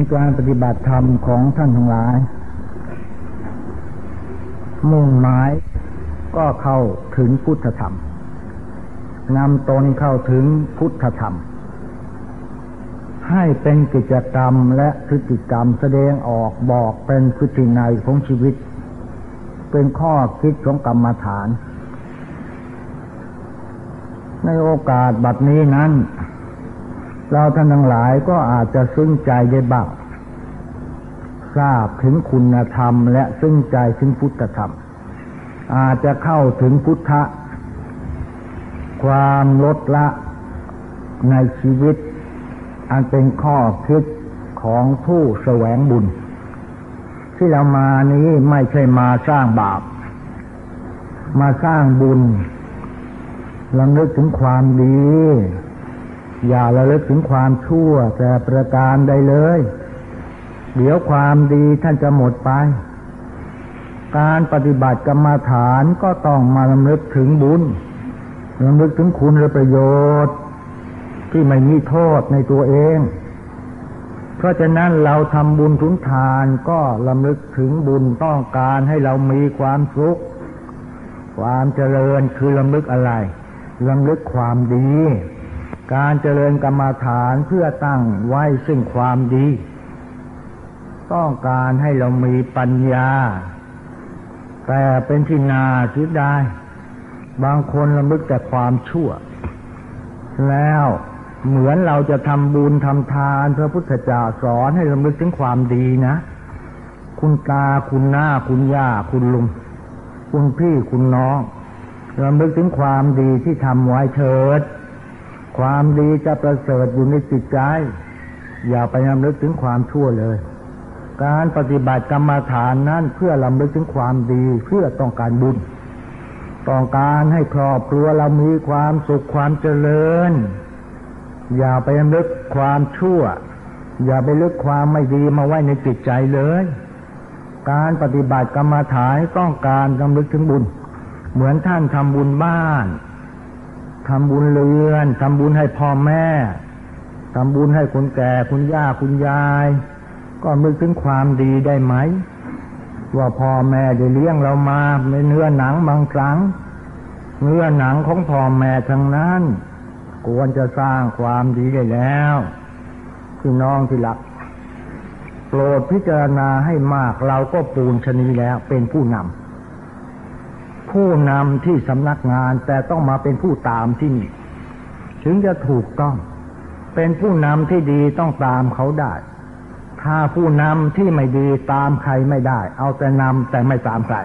มีการปฏิบัติธรรมของท่านทั้งหลาย มุ่งหมายก็เข้าถึงพุทธธรรมนำตนเข้าถึงพุทธธรรม ให้เป็นกิจกรรมและพฤติกรรมแสดงออกบอกเป็นพฤตินัยของชีวิต เป็นข้อคิดของกรรมฐาน ในโอกาสบัดนี้นั้น เราท่านทั้งหลายก็อาจจะซึ้งใจได้บ้างทราบถึงคุณธรรม และซึ้งใจถึงพุทธธรรม อาจจะเข้าถึงพุทธะความลดละในชีวิต อันเป็นข้อคิดของผู้แสวงบุญ ที่เรามานี้ไม่ใช่มาสร้างบาป มาสร้างบุญระลึกถึงความดี อย่าระลึกถึงความชั่วแต่ประการใดเลย เดี๋ยวความดีท่านจะหมดไป การปฏิบัติกรรมาฐานก็ต้องมาระลึกถึงบุญรำลึกถึงคุณและประโยชน์ ที่ไม่มีโทษในตัวเอง เพราะฉะนั้นเราทำบุญทุนทานก็ลำลึกถึงบุญต้องการให้เรามีความสุข ความเจริญคือลำลึกอะไรลำลึกความดี การเจริญกรรมาฐานเพื่อตั้งไว้ซึ่งความดี ต้องการให้เรามีปัญญา แต่เป็นที่นาคิดได้บางคนระลึกแต่ความชั่ว แล้วเหมือนเราจะทำบุญทำทานพระพุทธเจ้าสอนให้ระลึกถึงความดีนะ คุณตาคุณหน้าคุณย่าคุณลุง คุณพี่คุณน้องระลึกถึงความดีที่ทำไว้เถิด ความดีจะประเสริฐอยู่ในจิตใจ อย่าไปรำลึกถึงความชั่วเลย การปฏิบัติกรรมฐานนั้นเพื่อรำลึกถึงความดีเพื่อต้องการบุญ ต้องการให้ครอบครัวเรามีความสุขความเจริญ อย่าไปนำลึกความชั่ว อย่าไปลึกความไม่ดีมาไว้ในจิตใจเลย การปฏิบัติกรรมฐานต้องการรำลึกถึงบุญ เหมือนท่านทำบุญบ้าน ทำบุญเรือนทำบุญให้พ่อแม่ทำบุญให้คนแก่คุณย่าคุณยาย ก็นึกถึงความดีได้ไหม ว่าพ่อแม่ได้เลี้ยงเรามาในเนื้อหนังบางครั้ง เนื้อหนังของพ่อแม่ทั้งนั้นควรจะสร้างความดีได้แล้วคือน้องที่รัก โปรดพิจารณาให้มากเราก็ปูนชนีแล้วเป็นผู้นำ ผู้นำที่สำนักงานแต่ต้องมาเป็นผู้ตามที่นี่ถึงจะถูกต้อง เป็นผู้นำที่ดีต้องตามเขาได้ ถ้าผู้นำที่ไม่ดีตามใครไม่ได้ เอาแต่นำแต่ไม่ตามใคร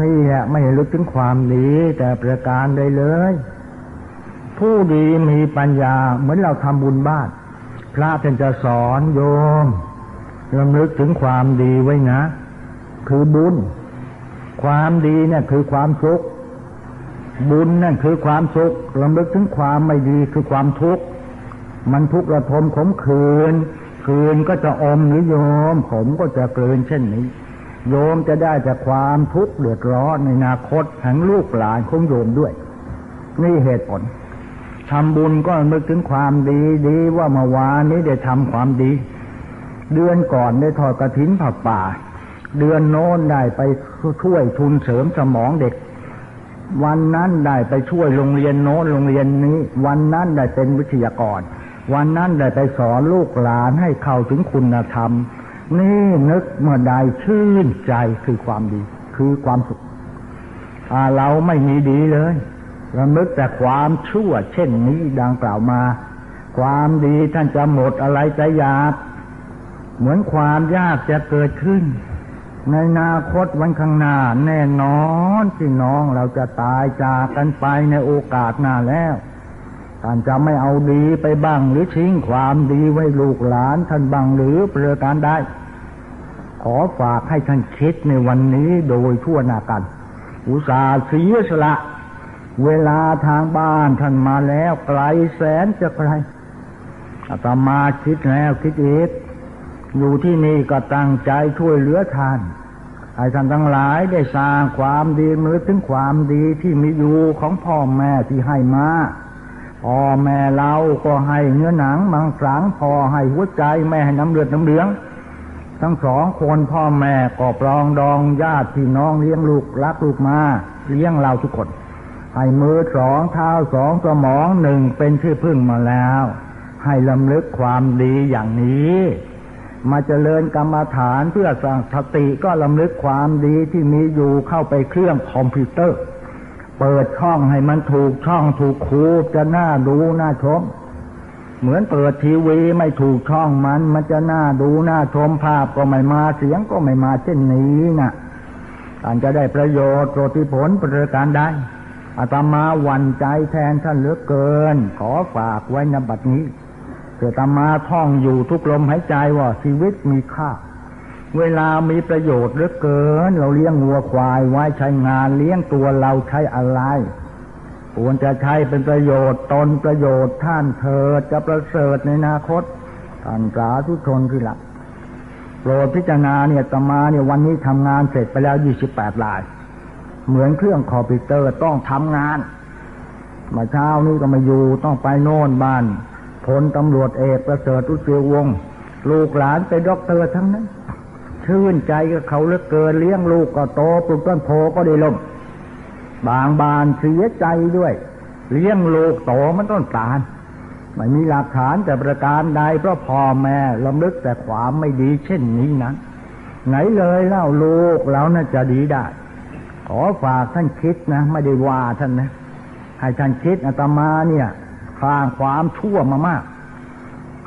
นี่แหละไม่ลึกถึงความดีแต่ประการใดเลย ผู้ดีมีปัญญาเหมือนเราทำบุญบ้าน พระท่านจะสอนโยมลำลึกถึงความดีไว้นะ คือบุญ ความดีเนี่ยคือความสุข บุญนั่นคือความสุขลำลึกถึงความไม่ดีคือความทุกข์ มันทุกข์ระทมขมขื่นคืนก็จะอมหรือโยม ผมก็จะเกินเช่นนี้ โยมจะได้จากความทุกข์เดือดร้อนในอนาคตแห่งลูกหลานของโยมด้วย นี่เหตุผลทำบุญก็นึกถึงความดีดีว่าเมื่อวานนี้ได้ทำความดี เดือนก่อนได้ทอดกระถินผักป่า เดือนโน้นได้ไปช่วยทุนเสริมสมองเด็ก วันนั้นได้ไปช่วยโรงเรียนโน้นโรงเรียนนี้ วันนั้นได้เป็นวิทยากร วันนั้นได้ไปสอนลูกหลานให้เข้าถึงคุณธรรม นี่นึกเมื่อใดชื่นใจคือความดี คือความสุขถ้าเราไม่มีดีเลยเรานึกแต่ความชั่วเช่นนี้ดังกล่าวมา ความดีท่านจะหมดอะไรจะยาก เหมือนความยากจะเกิดขึ้น ในอนาคตวันข้างหน้า แน่นอนที่น้องเราจะตายจากกันไปในโอกาสหน้าแล้วท่านจะไม่เอาดีไปบ้างหรือทิ้งความดีไว้ลูกหลานท่านบ้างหรือเประการได้ ขอฝากให้ท่านคิดในวันนี้โดยทั่วหน้ากัน อุตสาห์เสียสละ เวลาทางบ้านท่านมาแล้วไกลแสนจะไกลอาตมาคิดแล้วคิดอีก อยู่ที่นี่ก็ตั้งใจช่วยเหลือท่านให้ท่านทั้งหลายได้สร้างความดีมือถึงความดีที่มีอยู่ของพ่อแม่ที่ให้มาพ่อแม่เราก็ให้เนื้อหนังมังสังพ่อให้หัวใจแม่ให้น้ำเลือดน้ำเหลือง ทั้งสองคนพ่อแม่ก็ปรองดองญาติพี่น้องเลี้ยงลูกรักลูกมาเลี้ยงเราทุกคน ให้มือสองเท้าสองสมองหนึ่งเป็นชื่อพึ่งมาแล้ว ให้ลำลึกความดีอย่างนี้ มาเจริญกรรมฐานเพื่อสร้างสติก็ลำลึกความดีที่มีอยู่เข้าไปเครื่องคอมพิวเตอร์ เปิดช่องให้มันถูกช่องถูกคูจะน่าดูน่าชม เหมือนเปิดทีวีไม่ถูกช่องมัน มันจะน่าดูน่าชมภาพก็ไม่มาเสียงก็ไม่มาเช่นนี้นะท่านจะได้ประโยชน์โปรติผลประการได้อาตมาหวั่นใจแทนท่านเหลือเกิน ขอฝากไว้นบัดนี้ เกิดอาตมาท่องอยู่ทุกลมหายใจว่าชีวิตมีค่า เวลามีประโยชน์เหลือเกิน เราเลี้ยงวัวควายไว้ใช้งานเลี้ยงตัวเราใช้อะไรควรจะใช้เป็นประโยชน์ตนประโยชน์ท่านเธอจะประเสริฐในอนาคตท่านสาธุชนที่หลักโปรดพิจารณาเนี่ยตมาเนี่ยวันนี้ทำงานเสร็จไปแล้วยี่สิบแปดลาย เหมือนเครื่องคอมพิวเตอร์ต้องทำงาน มาเช้านี้ก็มาอยู่ต้องไปโน่นบ้าน พลตำรวจเอกประเสริฐอุเสียวงศ์ลูกหลานเป็นด็อกเตอร์ทั้งนั้น ชื่นใจกับเขาเหลือเกินเลี้ยงลูกก็โตปลูกต้นโพก็ได้ลมบางบานเสียใจด้วย เลี้ยงลูกโตมันต้นตาลไม่มีหลักฐานแต่ประการใดเพราะพ่อแม่ลำลึกแต่ความไม่ดีเช่นนี้นั้น ไหนเลยเล่าลูกเราน่าจะดีได้ ขอฝากท่านคิดนะ ไม่ได้ว่าท่านนะ ให้ท่านคิดอาตมาเนี่ย ข้างความชั่วมามาก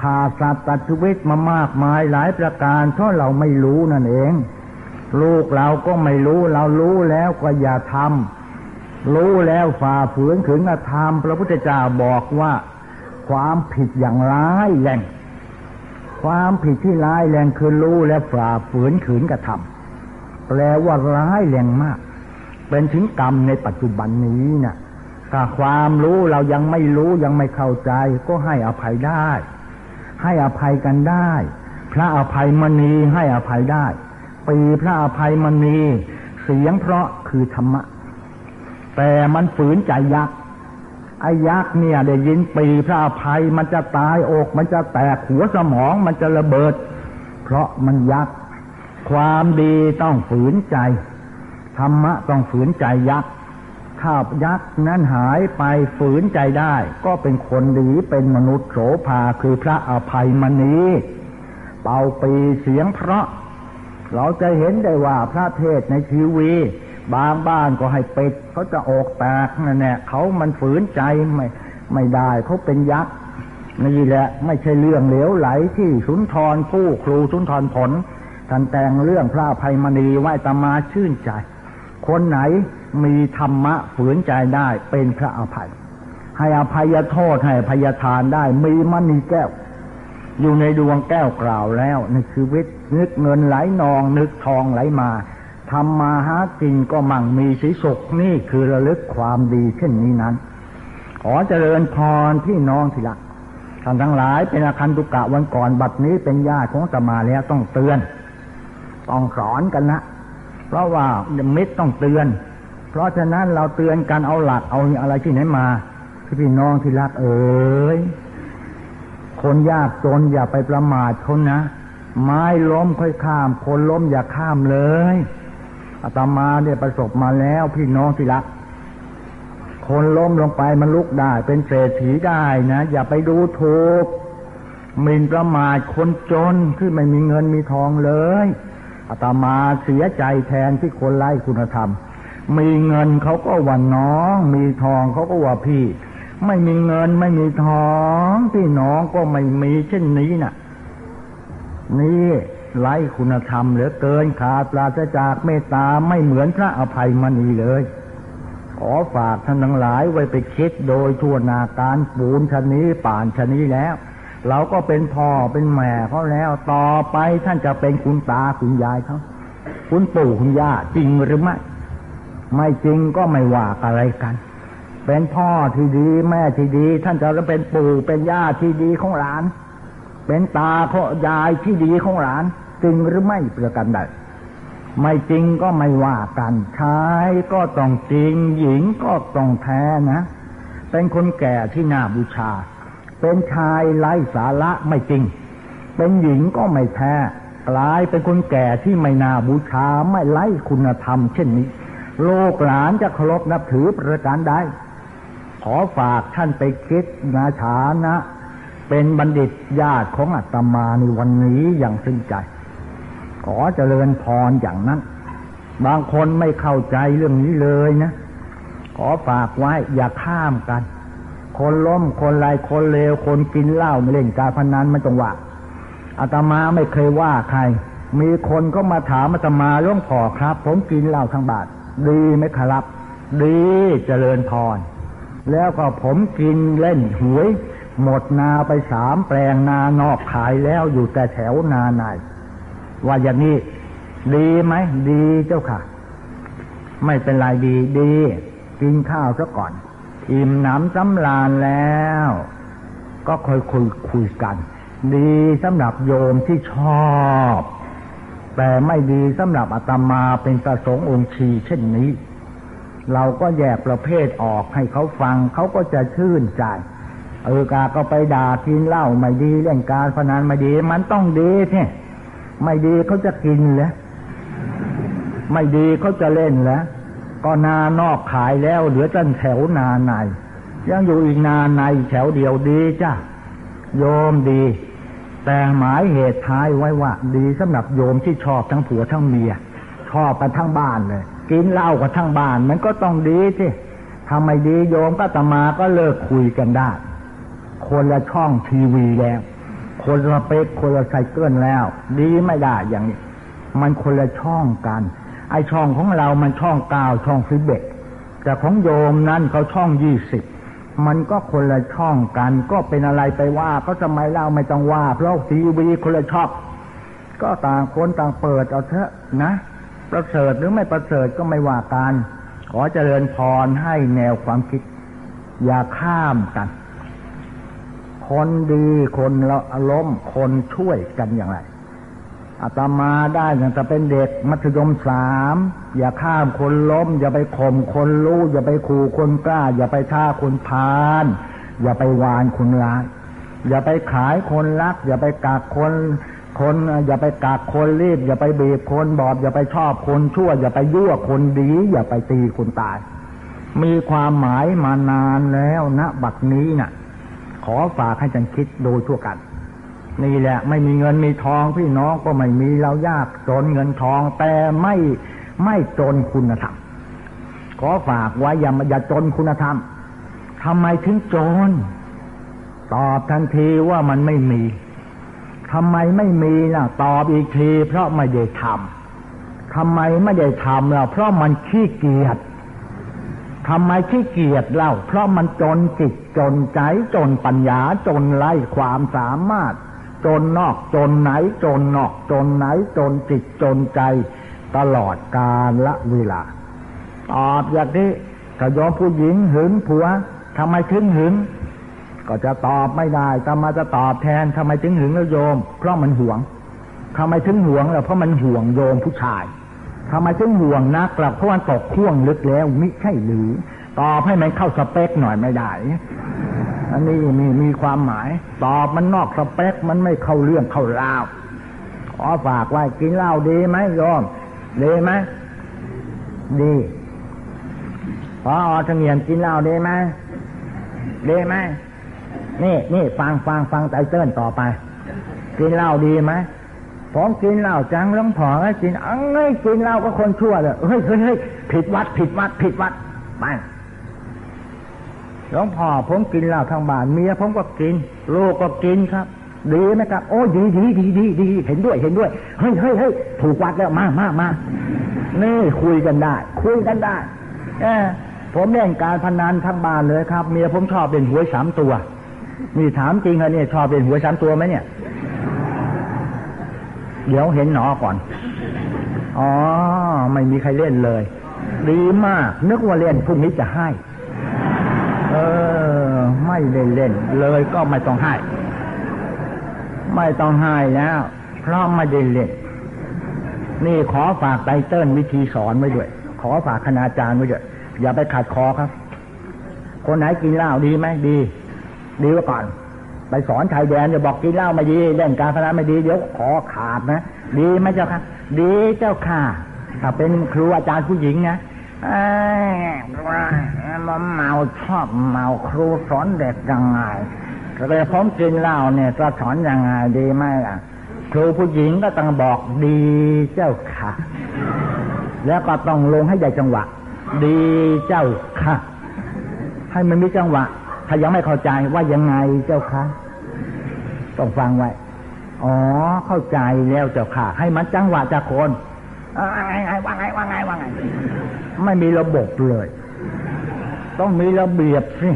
ขาดสัตว์ตัดชีวิตมามากมายหลายประการเพราะเราไม่รู้นั่นเอง ลูกเราก็ไม่รู้เรารู้แล้วก็อย่าทำรู้แล้วฝ่าฝืนขืนกระทำพระพุทธเจ้าบอกว่า ความผิดอย่างร้ายแรงความผิดที่ร้ายแรงคือรู้แล้วฝ่าฝืนขืนกระทำแปลว่าร้ายแรงมาก เป็นถึงกรรมในปัจจุบันนี้นะ่ะ ถ้าความรู้เรายังไม่รู้ยังไม่เข้าใจ ก็ให้อภัยได้ ให้อภัยกันได้ พระอภัยมณีให้อภัยได้ ปีพระอภัยมณีเสียงเพราะคือธรรมะ แต่มันฝืนใจยักษ์ไอ้ยักษ์เนี่ยได้ยินปีพระอภัยมันจะตายอกมันจะแตกหัวสมองมันจะระเบิด เพราะมันยักษ์ความดีต้องฝืนใจ ธรรมะต้องฝืนใจยักษ์ ถ้ายักษ์นั้นหายไปฝืนใจได้ ก็เป็นคนดีเป็นมนุษย์โสภาคือพระอภัยมณีเป่าปีเสียงเพราะ เราจะเห็นได้ว่าพระเทศในทีวี บางบ้านก็ให้ปิดเขาจะออกแตกนั่นแหละเขามันฝืนใจไม่ไม่ได้เขาเป็นยักษ์นี่แหละไม่ใช่เรื่องเหลวไหลที่สุนทรผู้ครูสุนทรผลท่านแต่งเรื่องพระภัยมณีไหว้ตมาชื่นใจ คนไหน มีธรรมะฝืนใจได้เป็นพระอภัย ให้อภัยโทษให้พยทานได้ มีมณีแก้ว อยู่ในดวงแก้วกล่าวแล้วในชีวิต นึกเงินไหลนอง นึกทองไหลมาทำมาหากินก็มั่งมีสีสุขนี่คือระลึกความดีเช่นนี้นั้น ขอเจริญพรพี่น้องทีละท่านทั้งหลายเป็นอาคันตุกะวันก่อนบัดนี้เป็นญาติของสมาแล้วต้องเตือน ต้องสอนกันนะ เพราะว่ามิตรต้องเตือน ราะฉะนั้นเราเตือนกันเอาหลักเอาอะไรที่ไหนมาพี่น้องที่รักเอ๋ยคนยากจนอย่าไปประมาทคนนะ ไม้ล้มค่อยข้าม คนล้มอย่าข้ามเลยอาตมาเนี่ยประสบมาแล้วพี่น้องที่รัก คนล้มลงไปมันลุกได้ เป็นเศรษฐีได้นะ อย่าไปดูถูกมินประมาทคนจนที่ไม่มีเงินมีทองเลยอาตมาเสียใจแทนที่คนไร้คุณธรรม มีเงินเขาก็ว่าน้อง มีทองเขาก็ว่าพี่ ไม่มีเงินไม่มีทองพี่น้องก็ไม่มีเช่นนี้นะ่ะ นี่ไร้คุณธรรมเหลือเกินขาดปราศจากเมตตาไม่เหมือนพระอภัยมณีเลย ขอฝากท่านทั้งหลายไว้ไปคิดโดยทั่วนาการปูนชนี้ป่านชนี้แล้ว เราก็เป็นพ่อเป็นแม่เขาแล้วต่อไปท่านจะเป็นคุณตาคุณยายเขาคุณปู่คุณย่าจริงหรือไม่ ไม่จริงก็ไม่ว่าอะไรกัน เป็นพ่อที่ดีแม่ที่ดี ท่านจะเป็นปู่เป็นย่าที่ดีของหลาน เป็นตาพ่อยายที่ดีของหลาน จริงหรือไม่ประกันใดไม่จริงก็ไม่ว่ากันชายก็ต้องจริง หญิงก็ต้องแท้นะ เป็นคนแก่ที่น่าบูชา เป็นชายไร้สาระไม่จริง เป็นหญิงก็ไม่แท้กลายเป็นคนแก่ที่ไม่น่าบูชาไม่ไร้คุณธรรมเช่นนี้ ลกหลานจะเคารพนับถือประการใดขอฝากท่านไปคิดนาชานะ เป็นบัณฑิตญาติของอาตมาในวันนี้อย่างซึ้งใจ ขอเจริญพรอย่างนั้น บางคนไม่เข้าใจเรื่องนี้เลยนะ ขอฝากไว้อย่าข้ามกัน คนล้มคนไรคนเลวคนกินเหล้าไม่เล่นการพนันไม่ต้องว่าอาตมาไม่เคยว่าใคร มีคนก็มาถามอาตมาล่วงพอครับ ผมกินเหล้าทั้งบาท ดีไหมครับ ดีเจริญพร แล้วก็ผมกินเล่นหวย หมดนาไปสามแปลงนานอกขายแล้วอยู่แต่แถวนาในว่าอย่างนี้ ดีไหม ดีเจ้าค่ะ ไม่เป็นไรดีดี กินข้าวซะก่อน อิ่มหนำสำราญแล้ว ก็ค่อยคุยคุยกัน ดีสำหรับโยมที่ชอบ แต่ไม่ดีสำหรับอาตมาเป็นประสงค์องค์ชีเช่นนี้ เราก็แยกประเภทออกให้เขาฟังเขาก็จะชื่นใจ เออกาก็ไปด่ากินเหล้าไม่ดีเล่นการพนันไม่ดี มันต้องดีเนี่ยไม่ดีเขาจะกินเหรอไม่ดีเขาจะเล่นเหรอก็นานอกขายแล้ว เหลือจันแถวนาในยังอยู่อีกนานในแถวเดียวดีจ้ะโยมดี แต่หมายเหตุท้ายไว้ว่า ดีสำหรับโยมที่ชอบทั้งผัวทั้งเมีย ชอบกันทั้งบ้านเลย กินเหล้ากันทั้งบ้าน มันก็ต้องดีสิทำไมดีโยมก็ตมาก็เลิกคุยกันได้ คนละช่องทีวีแล้ว คนละเป๊กคนละไซเคิลแล้ว ดีไม่ได้อย่างนี้ มันคนละช่องกัน ไอช่องของเรามันช่องเก้าช่องสิบเอ็ดแต่ของโยมนั้นเขาช่องยี่สิบ มันก็คนละช่องกัน ก็เป็นอะไรไปว่าก็ทำไมเล่าไม่ต้องว่า เพราะทีวีคนละช่องก็ต่างคนต่างเปิดเอาเถอะนะ ประเสริฐหรือไม่ประเสริฐก็ไม่ว่ากันขอเจริญพรให้แนวความคิด อย่าข้ามกัน คนดีคนละล้มคนช่วยกันอย่างไร อาตมาได้ตั้งแต่เป็นเด็กมัธยมสามอย่าข้ามคนล้ม อย่าไปข่มคนรู้อย่าไปขู่คนกล้า อย่าไปท่าคนพาน อย่าไปวานคนร้ายอย่าไปขายคนรัก อย่าไปกักคนคน อย่าไปกักคนรีบ อย่าไปบีบคนบอบ อย่าไปชอบคนชั่ว อย่าไปยั่วคนดี อย่าไปตีคนตาย มีความหมายมานานแล้วนะบัดนี้นะ่ะ ขอฝากให้จันคิดโดยทั่วกัน นี่แหละไม่มีเงินมีทองพี่น้องก็ไม่มีเรายากจนเงินทอง แต่ไม่ไม่จนคุณธรรม ขอฝากไว้อย่าอย่าจนคุณธรรมทำไมถึงจน ตอบทันทีว่ามันไม่มีทำไมไม่มีล่ะตอบอีกที เพราะไม่ได้ทำทำไมไม่ได้ทำล่ะเพราะมันขี้เกียจทำไมขี้เกียจเล่า เพราะมันจนจิตจนใจจนปัญญาจนไร้ความสามารถ จนนอกจนไหนจนนอกจนไหนจนจิตจนใจ ตลอดกาลละเวลาตอบอย่างนี้ถ้ายอมผู้หญิงหึงผัวทำไมถึงหึง ก็จะตอบไม่ได้ต่มาจะตอบแทนทำไมถึงหึงแล้วโยม เพราะมันห่วงทำไมถึงห่วงล่ะเพราะมันห่วงโยมผู้ชายทำไมถึงห่วงนักล่ะเพราะมันตกข่วงลึกแล้วมิใช่หรือตอบให้มันเข้าสเปคหน่อยไม่ได้ อันนี้มีมีความหมาย ตอบมันนอกสเปคมันไม่เข้าเรื่องเข้าราวขอฝากไว้กินเหล้าดีไหมโยมดีไหมดีพออทเงียนกินเหล้าดีไหมดีไหมนี่นี่ฟังฟังฟังไตเติ้ลต่อไป กินเหล้าดีไหมผมกินเหล้าจังล้องผอให้กินอังไงกินเหล้าก็คนชั่วเลยเฮ้ยเฮ้ยเฮ้ยผิดวัดผิดวัดผิดวัดไป หลวงพ่อผมกินเหล้าทางบ้านเมียผมก็กินลูกก็กินครับ ดีไหมครับ โอ้ดีดีดีดีดีเห็นด้วยเห็นด้วยเฮ้ยเฮ้ยเฮ้ยถูกวัดแล้วมามามานี่คุยกันได้ คุยกันได้เออผมเล่นการพนันทั้งบ้านเลยครับ เมียผมชอบเป็นหวยสามตัวนี่ถามจริงเหรอเนี่ยชอบเป็นหวยสามตัวไหมเนี่ย เดี๋ยวเห็นหนอก่อนอ๋อไม่มีใครเล่นเลย ดีมาก นึกว่าเล่นพรุ่งนี้จะให้ ออ ไม่ได้เล่น เลยก็ไม่ต้องให้ ไม่ต้องให้แล้ว เพราะไม่ได้เล่น นี่ขอฝากไตเติ้ลวิธีสอนไว้ด้วย ขอฝากคณาจารย์ไว้ด้วย อย่าไปขัดคอครับ คนไหนกินเหล้าดีไหมดี ดีไว้ก่อนไปสอนชายแดนจะบอกกินเหล้าไม่ดีเล่นการพนันไม่ดีเดี๋ยวขอขาดนะ ดีไหมเจ้าค่ะ ดีเจ้าค่ะ ถ้าเป็นครูอาจารย์ผู้หญิงนะ เอ้มันเมาชอบเมาครูสอนเด็กยังไงเลยผมกินเหล้าเนี่ยจะสอนยังไงดีไหมล่ะ ครูผู้หญิงก็ต้องบอกดีเจ้าค่ะ แล้วก็ต้องลงให้ใหญ่จังหวะ ดีเจ้าค่ะ ให้มันมีจังหวะ ถ้ายังไม่เข้าใจว่ายังไงเจ้าค่ะ ต้องฟังไว้ อ๋อ เข้าใจแล้วเจ้าค่ะ ให้มันจังหวะจากคนว่าไงว่าไงว่าไงว่าไง ไม่มีระบบเลย ต้องมีระเบียบสิ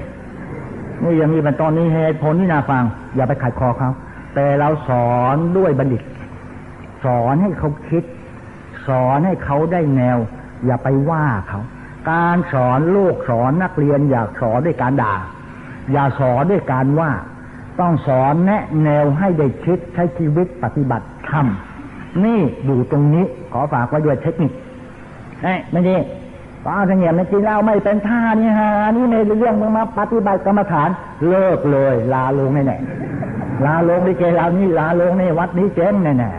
นี่ยังมีเป็นตอนนี้เหตุผลที่น่าฟัง อย่าไปขัดคอเขาแต่เราสอนด้วยบัณฑิต สอนให้เขาคิด สอนให้เขาได้แนว อย่าไปว่าเขา การสอนลูกสอนนักเรียน อยากสอนด้วยการด่า อย่าสอนด้วยการว่า ต้องสอนแนะแนวให้ได้คิดใช้ชีวิตปฏิบัติทำนี่อยู่ตรงนี้ขอฝากไว้ด้วยเทคนิคเฮ้ยไม่ดี ป้าเสงี่ยมในกินเหล้าไม่เป็นท่านี่ฮะนี่ในเรื่องมึงมาปฏิบัติกรรมฐาน เลิกเลย ลาลงแน่ๆลาลงดิเกลานี่ลาลงในวัดนี้เจ๊งแน่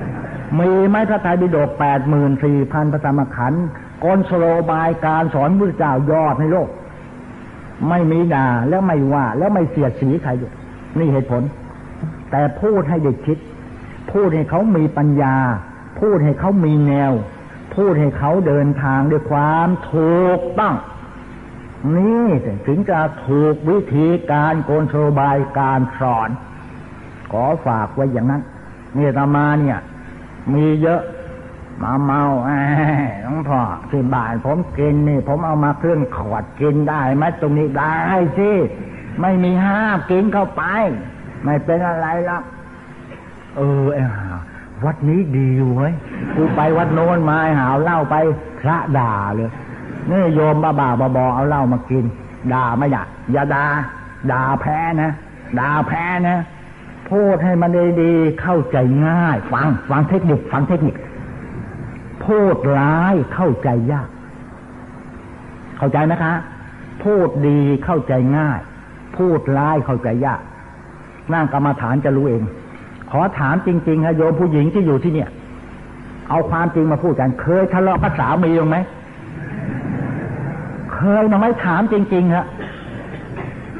ๆมีไหมพระไตรปิฎกแปดหมื่นสี่พันพระธรรมขันธ์กลสโลบายการสอนพระเจ้ายอดในโลก ไม่มีด่าแล้วไม่ว่าแล้วไม่เสียดสีใครด้วยนี่เหตุผล แต่พูดให้เด็กคิด พูดให้เขามีปัญญา พูดให้เขามีแนว พูดให้เขาเดินทางด้วยความถูกต้องนี่ถึงจะถูกวิธีการโกนโชบายการสอน ขอฝากไว้อย่างนั้นนี่ตมาเนี่ย มีเยอะ มาเมาหลวงพ่อที่บ้านผมกินนี่ ผมเอามาเครื่องขวดกินได้ไหมตรงนี้ได้สิไม่มีห้ามกินเข้าไป ไม่เป็นอะไรหรอกเออไอ้ห่า วัดนี้ดีเว้ยกูไปวัดโน้นมาหาวเล่าไปพระด่าเลยนี่โยมบ้าบ้าบอเอาเหล้ามากิน ด่าไม่อยากอย่าด่าด่าแพ้นะด่าแพ้นะพูดให้มันดีๆเข้าใจง่าย ฟังฟังเทคนิคฟังเทคนิคพูดร้ายเข้าใจยาก เข้าใจไหมคะ พูดดีเข้าใจง่าย พูดร้ายเข้าใจยากนั่งกรรมาฐานจะรู้เอง ขอถามจริงๆฮะโยมผู้หญิงที่อยู่ที่เนี่ย เอาความจริงมาพูดกัน เคยทะเลาะกับสามีไหมเคยนะไม่ถามจริงๆฮะ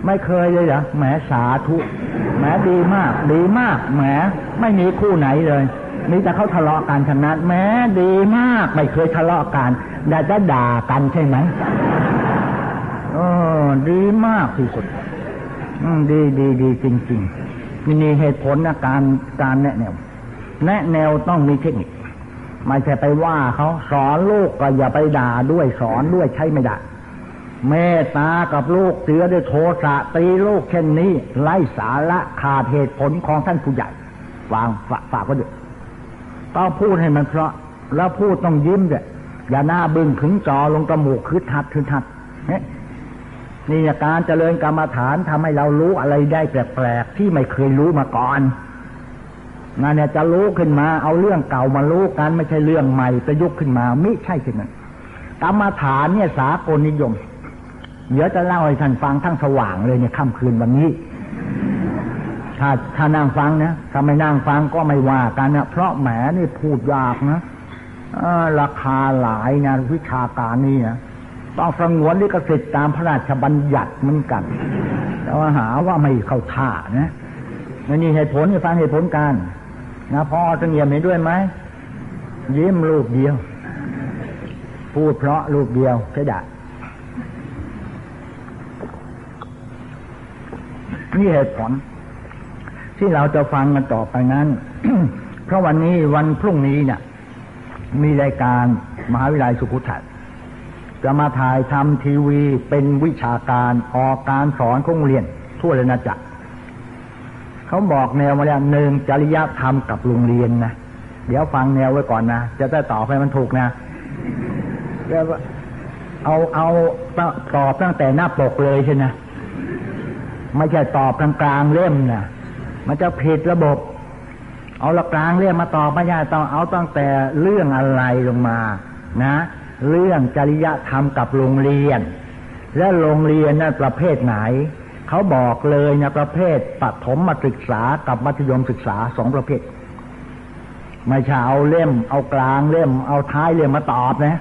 ไม่เคยเลยเหรอแหมสาธุแหมดีมาก ดีมากแหมไม่มีคู่ไหนเลยมีแต่เขาทะเลาะกันทั้งนั้นแหมดีมากไม่เคยทะเลาะกันแต่จะด่ากันใช่ไหมเออดีมากที่สุด อืมดีดีดีจริง ๆ มีเหตุผลนะการการแนะแนว แนะแนวต้องมีเทคนิคไม่ใช่ไปว่าเขาสอนลูกก็อย่าไปด่าด้วยสอนด้วยใช้ไม่ได้เมตตากับลูกเสือด้วยโทสะตีลูกเช่นนี้ไร้สาระขาดเหตุผลของท่านผู้ใหญ่วางฝากฝากไว้ด้วยต้องพูดให้มันเพราะ แล้วพูดต้องยิ้มด้วยอย่าหน้าบึ้งขึงจอลงจมูกคืดทัดคืดทัดเนี่ย นี่การเจริญกรรมฐานทำให้เรารู้อะไรได้แปลกๆที่ไม่เคยรู้มาก่อนนั่นเนี่ยจะรู้ขึ้นมา เอาเรื่องเก่ามารู้กันไม่ใช่เรื่องใหม่ประยุกต์ขึ้นมาไม่ใช่เช่นนั้นกรรมฐานเนี่ยสากลนิยม เดี๋ยวจะเล่าให้ท่านฟังทั้งสว่างเลยเนี่ยค่ำคืนวันนี้ ถ้าถ้านั่งฟังนะถ้าไม่นั่งฟังก็ไม่ว่ากันนะเพราะแหมนี่พูดยากนะราคาหลายนะวิชาการนี่นะ ต้องสงวนลิขสิทธิ์ตามพระราชบัญญัติเหมือนกัน แต่ว่าหาว่าไม่เข้าท่านะนี่เหตุผลฟังเหตุผลการนะพ่อเสงี่ยมเห็นด้วยไหมยิ้มลูกเดียว พูดเพราะลูกเดียวใช่ได้นี่เหตุผล ที่เราจะฟังกันต่อไปนั้น เพราะวันนี้วันพรุ่งนี้เนี่ย มีรายการมหาวิทยาลัยสุขุทัย จะมาถ่ายทำทีวีเป็นวิชาการออกการสอนของโรงเรียน ทั่วเลยนะจ๊ะเขาบอกแนวมาแล้วหนึ่งจริยธรรมกับโรงเรียนนะเดี๋ยวฟังแนวไว้ก่อนนะจะได้ตอบให้มันถูกนะแล้วเอาเอาตอบตั้งแต่หน้าปกเลยใช่ไหมไม่ใช่ตอบกลางกลางเล่มนะมันจะผิดระบบ เอาละกลางเล่มมาตอบไม่ใช่ต้องเอาตั้งแต่เรื่องอะไรลงมา นะ เรื่องจริยธรรมกับโรงเรียน และโรงเรียนนั้นประเภทไหน เขาบอกเลยนะประเภทปฐมมาศึกษากับมัธยมศึกษาสองประเภทไม่ใช่เอาเล่ม เอากลางเล่ม เอาท้ายเล่มมาตอบนะ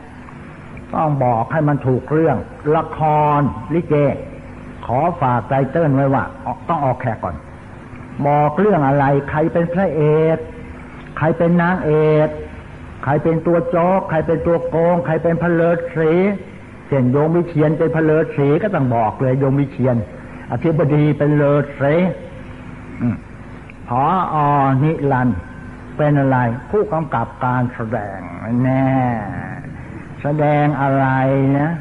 ต้องบอกให้มันถูกเรื่อง ละครลิเก ขอฝากไตเติ้ลไว้ว่า ต้องออกแขกก่อน บอกเรื่องอะไร ใครเป็นพระเอก ใครเป็นนางเอก ใครเป็นตัวจ๊กใครเป็นตัวโกง ใครเป็นพลเลิศสีเช่นโยมวิเชียนเป็นพลเลิศสีก็ต้องบอกเลยโยมวิเชียน อธิบดีเป็นเลิศสีพออนิลันเป็นอะไร ผู้กำกับการแสดงแน่ แสดงอะไรนะ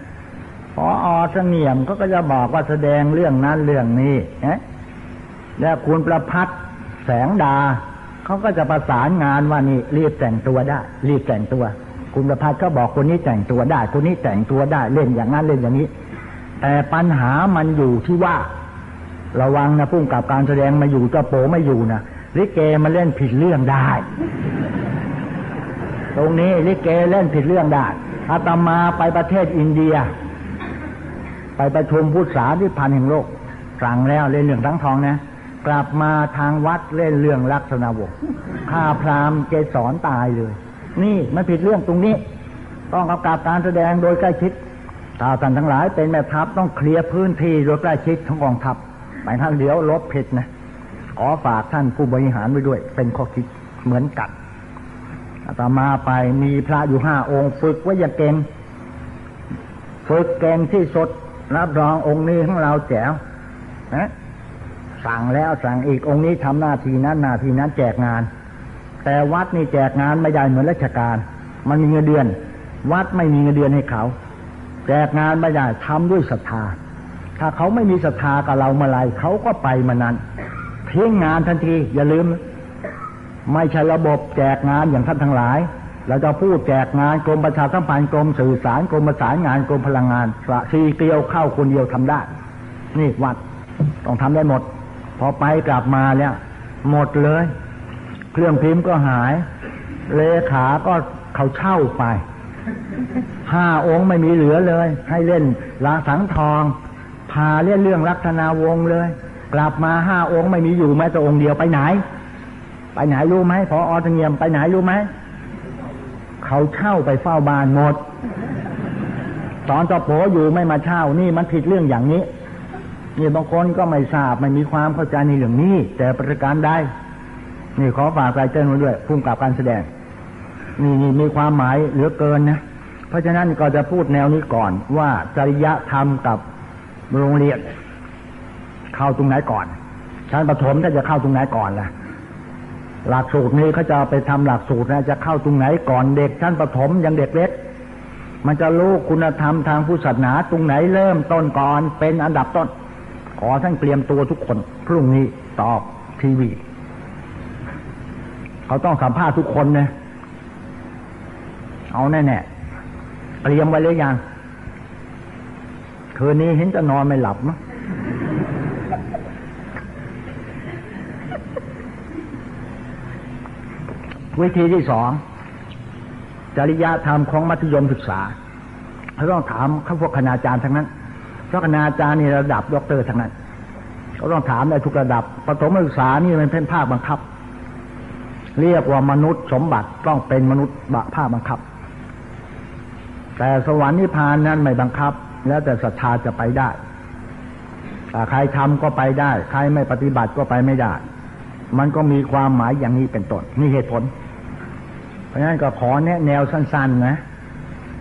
พออเสงี่ยมก็จะบอกว่าแสดงเรื่องนั้นเรื่องนี้นะแล้วคุณประพัฒแสงดา เขาก็จะประสานงานว่านี่รีบแต่งตัวได้ รีบแต่งตัว คุณประพัฒก็บอกคนนี้แต่งตัวได้ คนนี้แต่งตัวได้เล่นอย่างนั้นเล่นอย่างนี้ แต่ปัญหามันอยู่ที่ว่า ระวังนะพุ่งกับการแสดงมาอยู่เจ้าโปไม่อยู่นะลิเกมาเล่นผิดเรื่องได้ ตรงนี้ลิเกเล่นผิดเรื่องได้อาตมาไปประเทศอินเดีย ไปประชุมพุทธศาสนิพันธ์แห่งโลกสั่งแล้วเล่นเรื่องทั้งทองนะ กลับมาทางวัดเล่นเรื่องลักษณะวงข้าพรามเกสรตายเลย นี่มันผิดเรื่องตรงนี้ ต้องกำกับการแสดงโดยใกล้ชิดถ้าท่านทั้งหลายเป็นแม่ทัพต้องเคลียร์พื้นที่โดยใกล้ชิดของกองทัพไปท่านเดี๋ยวลบผิดนะขอฝากท่านผู้บริหารไว้ด้วย เป็นข้อคิดเหมือนกันอาตมาไปมีพระอยู่ห้าองค์ฝึกไว้อย่างเก่งฝึกเก่งที่สุดรับรององค์นี้ของเราแจ๋วนะ สั่งแล้วสั่งอีกองค์นี้ทำหน้าที่นั้นหน้าที่นั้นแจกงาน แต่วัดนี่แจกงานไม่ได้เหมือนราชการ มันมีเงินเดือน วัดไม่มีเงินเดือนให้เขา แจกงานไม่ได้ทำด้วยศรัทธา ถ้าเขาไม่มีศรัทธากับเราเมื่อไรเขาก็ไปมานั้นทิ้งงานทันทีอย่าลืม ไม่ใช่ระบบแจกงานอย่างท่านทั้งหลายเราจะพูดแจกงานกรมประชาสัมพันธ์กรมสื่อสารกรมประสานงานกรมพลังงานสะสีเกลียวเข้าคนเดียวทำได้ นี่วัดต้องทำได้หมด อไปกลับมาแล้ว หมดเลย เครื่องพิมพ์ก็หาย เลขาก็เขาเช่าไปห้าองค์ไม่มีเหลือเลย ให้เล่นลาสังทอง พาเล่นเรื่องลักษณะวงเลย กลับมาห้าองค์ไม่มีอยู่แม้แต่องค์เดียวไปไหน ไปไหนรู้ไหมพออตเงียมไปไหนรู้ไหมเขาเช่าไปเฝ้าบ้านหมดตอนเจ้าโผอยู่ไม่มาเช่านี่มันผิดเรื่องอย่างนี้ นี่บางคนก็ไม่ทราบไม่มีความเข้าใจในเรื่องนี้ แต่ประการใดนี่ขอฝากใจเจ้ามาด้วยพุ่งกับการแสดง นี่นี่มีความหมายเหลือเกินนะเพราะฉะนั้นก็จะพูดแนวนี้ก่อนว่าจริยธรรมกับโรงเรียน เข้าตรงไหนก่อนชั้นประถมถ้าจะเข้าตรงไหนก่อนล่ะ หลักสูตรนี้เขาจะไปทำหลักสูตรนะจะเข้าตรงไหนก่อนเด็กชั้นประถมยังเด็กเล็กมันจะรู้คุณธรรมทางผู้ศาสนาตรงไหนเริ่มต้นก่อนเป็นอันดับต้น ขอท่านเตรียมตัวทุกคน พรุ่งนี้ตอบทีวี เขาต้องสัมภาษณ์ทุกคนนะเอาแน่ๆเตรียมไว้เลยยังคืนนี้เห็นจะนอนไม่หลับมั้งวิธีที่สองจริยธรรมของมัธยมศึกษาเขาต้องถามเขาพวกคณาจารย์ทั้งนั้น พระคณาจารย์นี่ระดับด็อกเตอร์ทั้งนั้นเขาต้องถามในทุกระดับปฐมศึกษานี่มันเป็นภาคบังคับ เรียกว่ามนุษย์สมบัติต้องเป็นมนุษย์บะภาคบังคับ แต่สวรรค์นิพพานนั้นไม่บังคับ แล้วแต่ศรัทธาจะไปได้ใครทำก็ไปได้ ใครไม่ปฏิบัติก็ไปไม่ได้ มันก็มีความหมายอย่างนี้เป็นต้นนี่เหตุผล เพราะฉะนั้นก็ขอแนะแนวสั้น ๆ นะ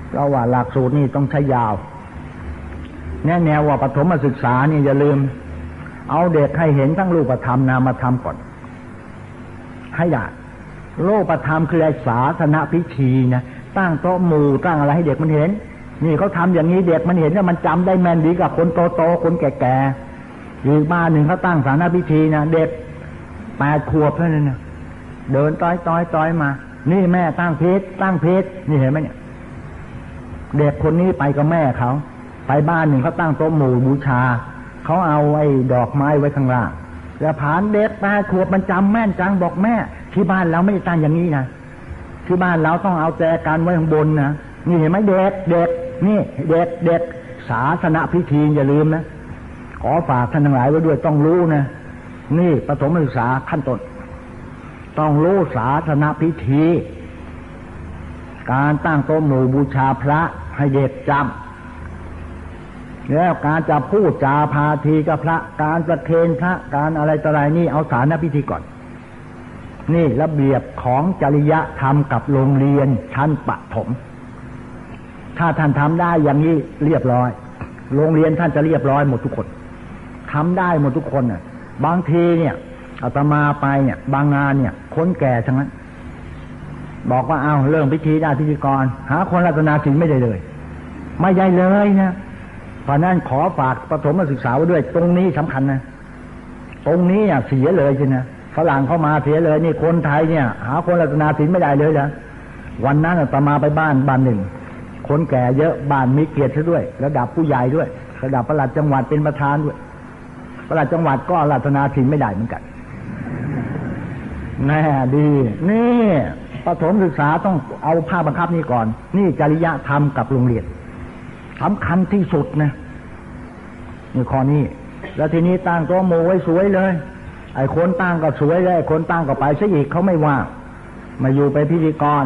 เพราะว่าหลักสูตรนี่ต้องใช้ยาว แนแนวว่าปฐมศึกษานี่อย่าลืม เอาเด็กให้เห็นทั้งรูปธรรมนามธรรมก่อน ให้ได้รูปธรรมคือศาสนพิธีนะตั้งโต๊ะหมู่ตั้งอะไรให้เด็กมันเห็น นี่เขาทาอย่างนี้เด็กมันเห็นแล้วมันจำได้แม่นดีกับคนโตๆคนแก่ๆอีกบ้านหนึ่งเขาตั้งสานาพิธีนะเด็กแปดขวบเท่านั้นนะเดินต้อยต้อยต้อยมา นี่แม่ตั้งเพชรตั้งเพชรนี่เห็นไหมเนี่ย เด็กคนนี้ไปกับแม่เขา ไปบ้านหนึ่งเขาตั้งโต๊ะหมู่บูชา เขาเอาไอ้ดอกไม้ไว้ข้างล่างแล้วผานเด็กแปดขวบมันจำแม่นจังบอกแม่ ที่บ้านเราไม่ได้ตั้งอย่างนี้นะที่บ้านเราต้องเอาแจกันไว้ข้างบนนะนี่เห็นไหมเด็กเด็กนี่เด็กเด็กศาสนาพิธีอย่าลืมนะขอฝากท่านทั้งหลายไว้ด้วยต้องรู้นะนี่ปฐมศึกษาขั้นต้นต้องรู้ศาสนาพิธี การตั้งโต๊ะหมู่บูชาพระให้เด็กจำ แล้วการจะพูดจาพาทีกับพระ การประเคนพระการอะไรต่ออะไรนี่เอาสารนพิธีก่อน นี่ระเบียบของจริยธรรมกับโรงเรียนชั้นปฐมถ้าท่านทำได้อย่างนี้เรียบร้อย โรงเรียนท่านจะเรียบร้อยหมดทุกคนทำได้หมดทุกคนน่ะ บางทีเนี่ยอาตมาไปเนี่ย บางงานเนี่ยคนแก่ทั้งนั้นบอกว่าเอาเริ่มพิธีได้พิธีกร หาคนรัตนาสินไม่ได้เลย ไม่ได้เลยนะ เพราะนั้นขอฝากประถมศึกษาไว้ด้วย ตรงนี้สำคัญนะ ตรงนี้อะเสียเลยใช่ไหมฝรั่งเข้ามาเสียเลย นี่คนไทยเนี่ย หาคนรัตนาสินไม่ได้เลยนะวันนั้นตมาไปบ้านบ้านหนึ่ง คนแก่เยอะบ้านมีเกียรติซะด้วย ระดับผู้ใหญ่ด้วย ระดับประหลัดจังหวัดเป็นประธานด้วยประหลัดจังหวัดก็รัตนาสินไม่ได้เหมือนกันแน่ดี นี่ประถมศึกษาต้องเอาภาคบังคับนี้ก่อน นี่จริยธรรมกับโรงเรียน สำคัญที่สุดนะนี่ข้อนี้ แล้วทีนี้ตั้งตัวโมไว้สวยเลย ไอ้คนตั้งก็สวยเลยไอ้คนตั้งก็ไปซะอีกเขาไม่ว่า มาอยู่ไปพิธีกร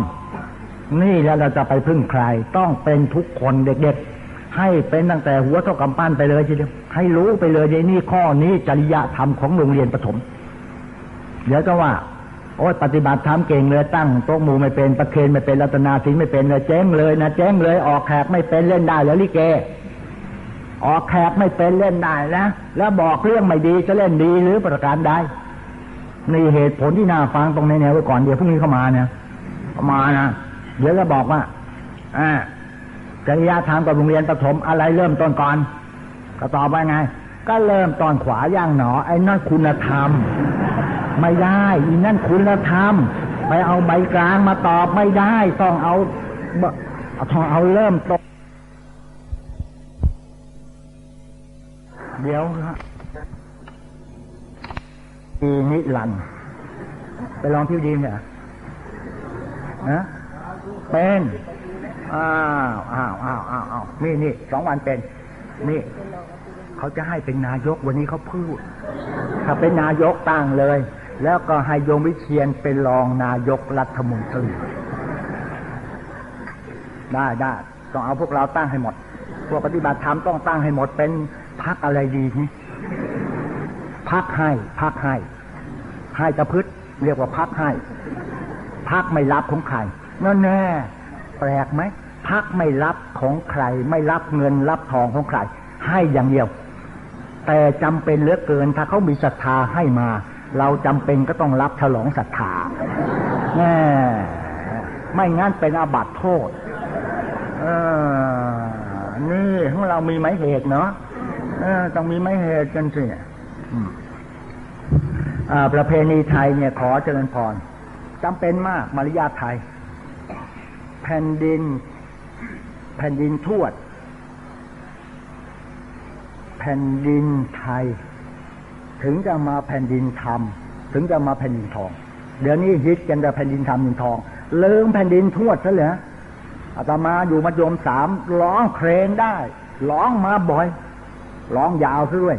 นี่แล้วเราจะไปพึ่งใคร ต้องเป็นทุกคนเด็กๆ ให้เป็นตั้งแต่หัวเท่ากำปั้นไปเลยทีเดียวให้รู้ไปเลยในนี่ข้อนี้จริยธรรมของโรงเรียนประถมเดี๋ยวก็ว่า โอ้ยปฏิบัติธรรมเก่งเลยตั้งโต๊ะหมู่ไม่เป็นประเคนไม่เป็นรัตนาสินไม่เป็นเลยเจ๊งเลยนะเจ๊งเลยออกแขกไม่เป็นเล่นได้แล้วลิเก ออกแขกไม่เป็นเล่นได้นะแล้วบอกเรื่องไม่ดีจะเล่นดีหรือประการใดนี่เหตุผลที่น่าฟังตรงในแนวไว้ก่อนเดี๋ยวพรุ่งนี้เข้ามาเนี่ยเข้ามานะเดี๋ยวจะบอกว่าอ่าจริยธรรมกับโรงเรียนประถมอะไรเริ่มต้นก่อน ก็ตอบว่าไง ก็เริ่มตอนขวาย่างหนอไอ้นั่นคุณธรรม ไม่ได้อีนั่นคุณธรรมไปเอาใบกลางมาตอบไม่ได้ ต้องเอาต้องเอาเริ่มต้นเดี๋ยวฮะอีนิลันไปลองพิวดีเนี่ยนะเป็นอ้าวอ้าวอ้าวอ้าวอ้าวนี่นี่สองวันเป็น นี่เขาจะให้เป็นนายกวันนี้เขาพูด ถ้าเป็นนายกตั้งเลย แล้วก็ให้โยมวิเชียนเป็นรองนายกรัฐมนตรี ได้ได้ต้องเอาพวกเราตั้งให้หมด พวกปฏิบัติธรรมต้องตั้งให้หมดเป็นพักอะไรดีนี่พักให้พักให้ให้ตะพืชเรียกว่าพักให้พักไม่รับของใครนั่นแน่แปลกไหมพักไม่รับของใคร ไม่รับเงินรับทองของใคร ให้อย่างเดียว แต่จำเป็นเหลือเกินถ้าเขามีศรัทธาให้มา เราจำเป็นก็ต้องรับฉลองศรัทธาแน่ไม่งั้นเป็นอาบัติโทษ เออ นี่ของเรามีไม้เหตุเนาะต้องมีไม้เหตุกันสิประเพณีไทยเนี่ยขอเจริญพรจำเป็นมากมารยาทไทย แผ่นดิน แผ่นดินทวด แผ่นดินไทย ถึงจะมาแผ่นดินธรรมถึงจะมาแผ่นดินทอง เดี๋ยวนี้ฮิตกันแต่แผ่นดินธรรมดินทองเลืมแผ่นดินทวดซะเลยอาตมาอยู่มัธยมสามร้องเพลงได้ร้องมาบ่อยร้องยาวซะด้วย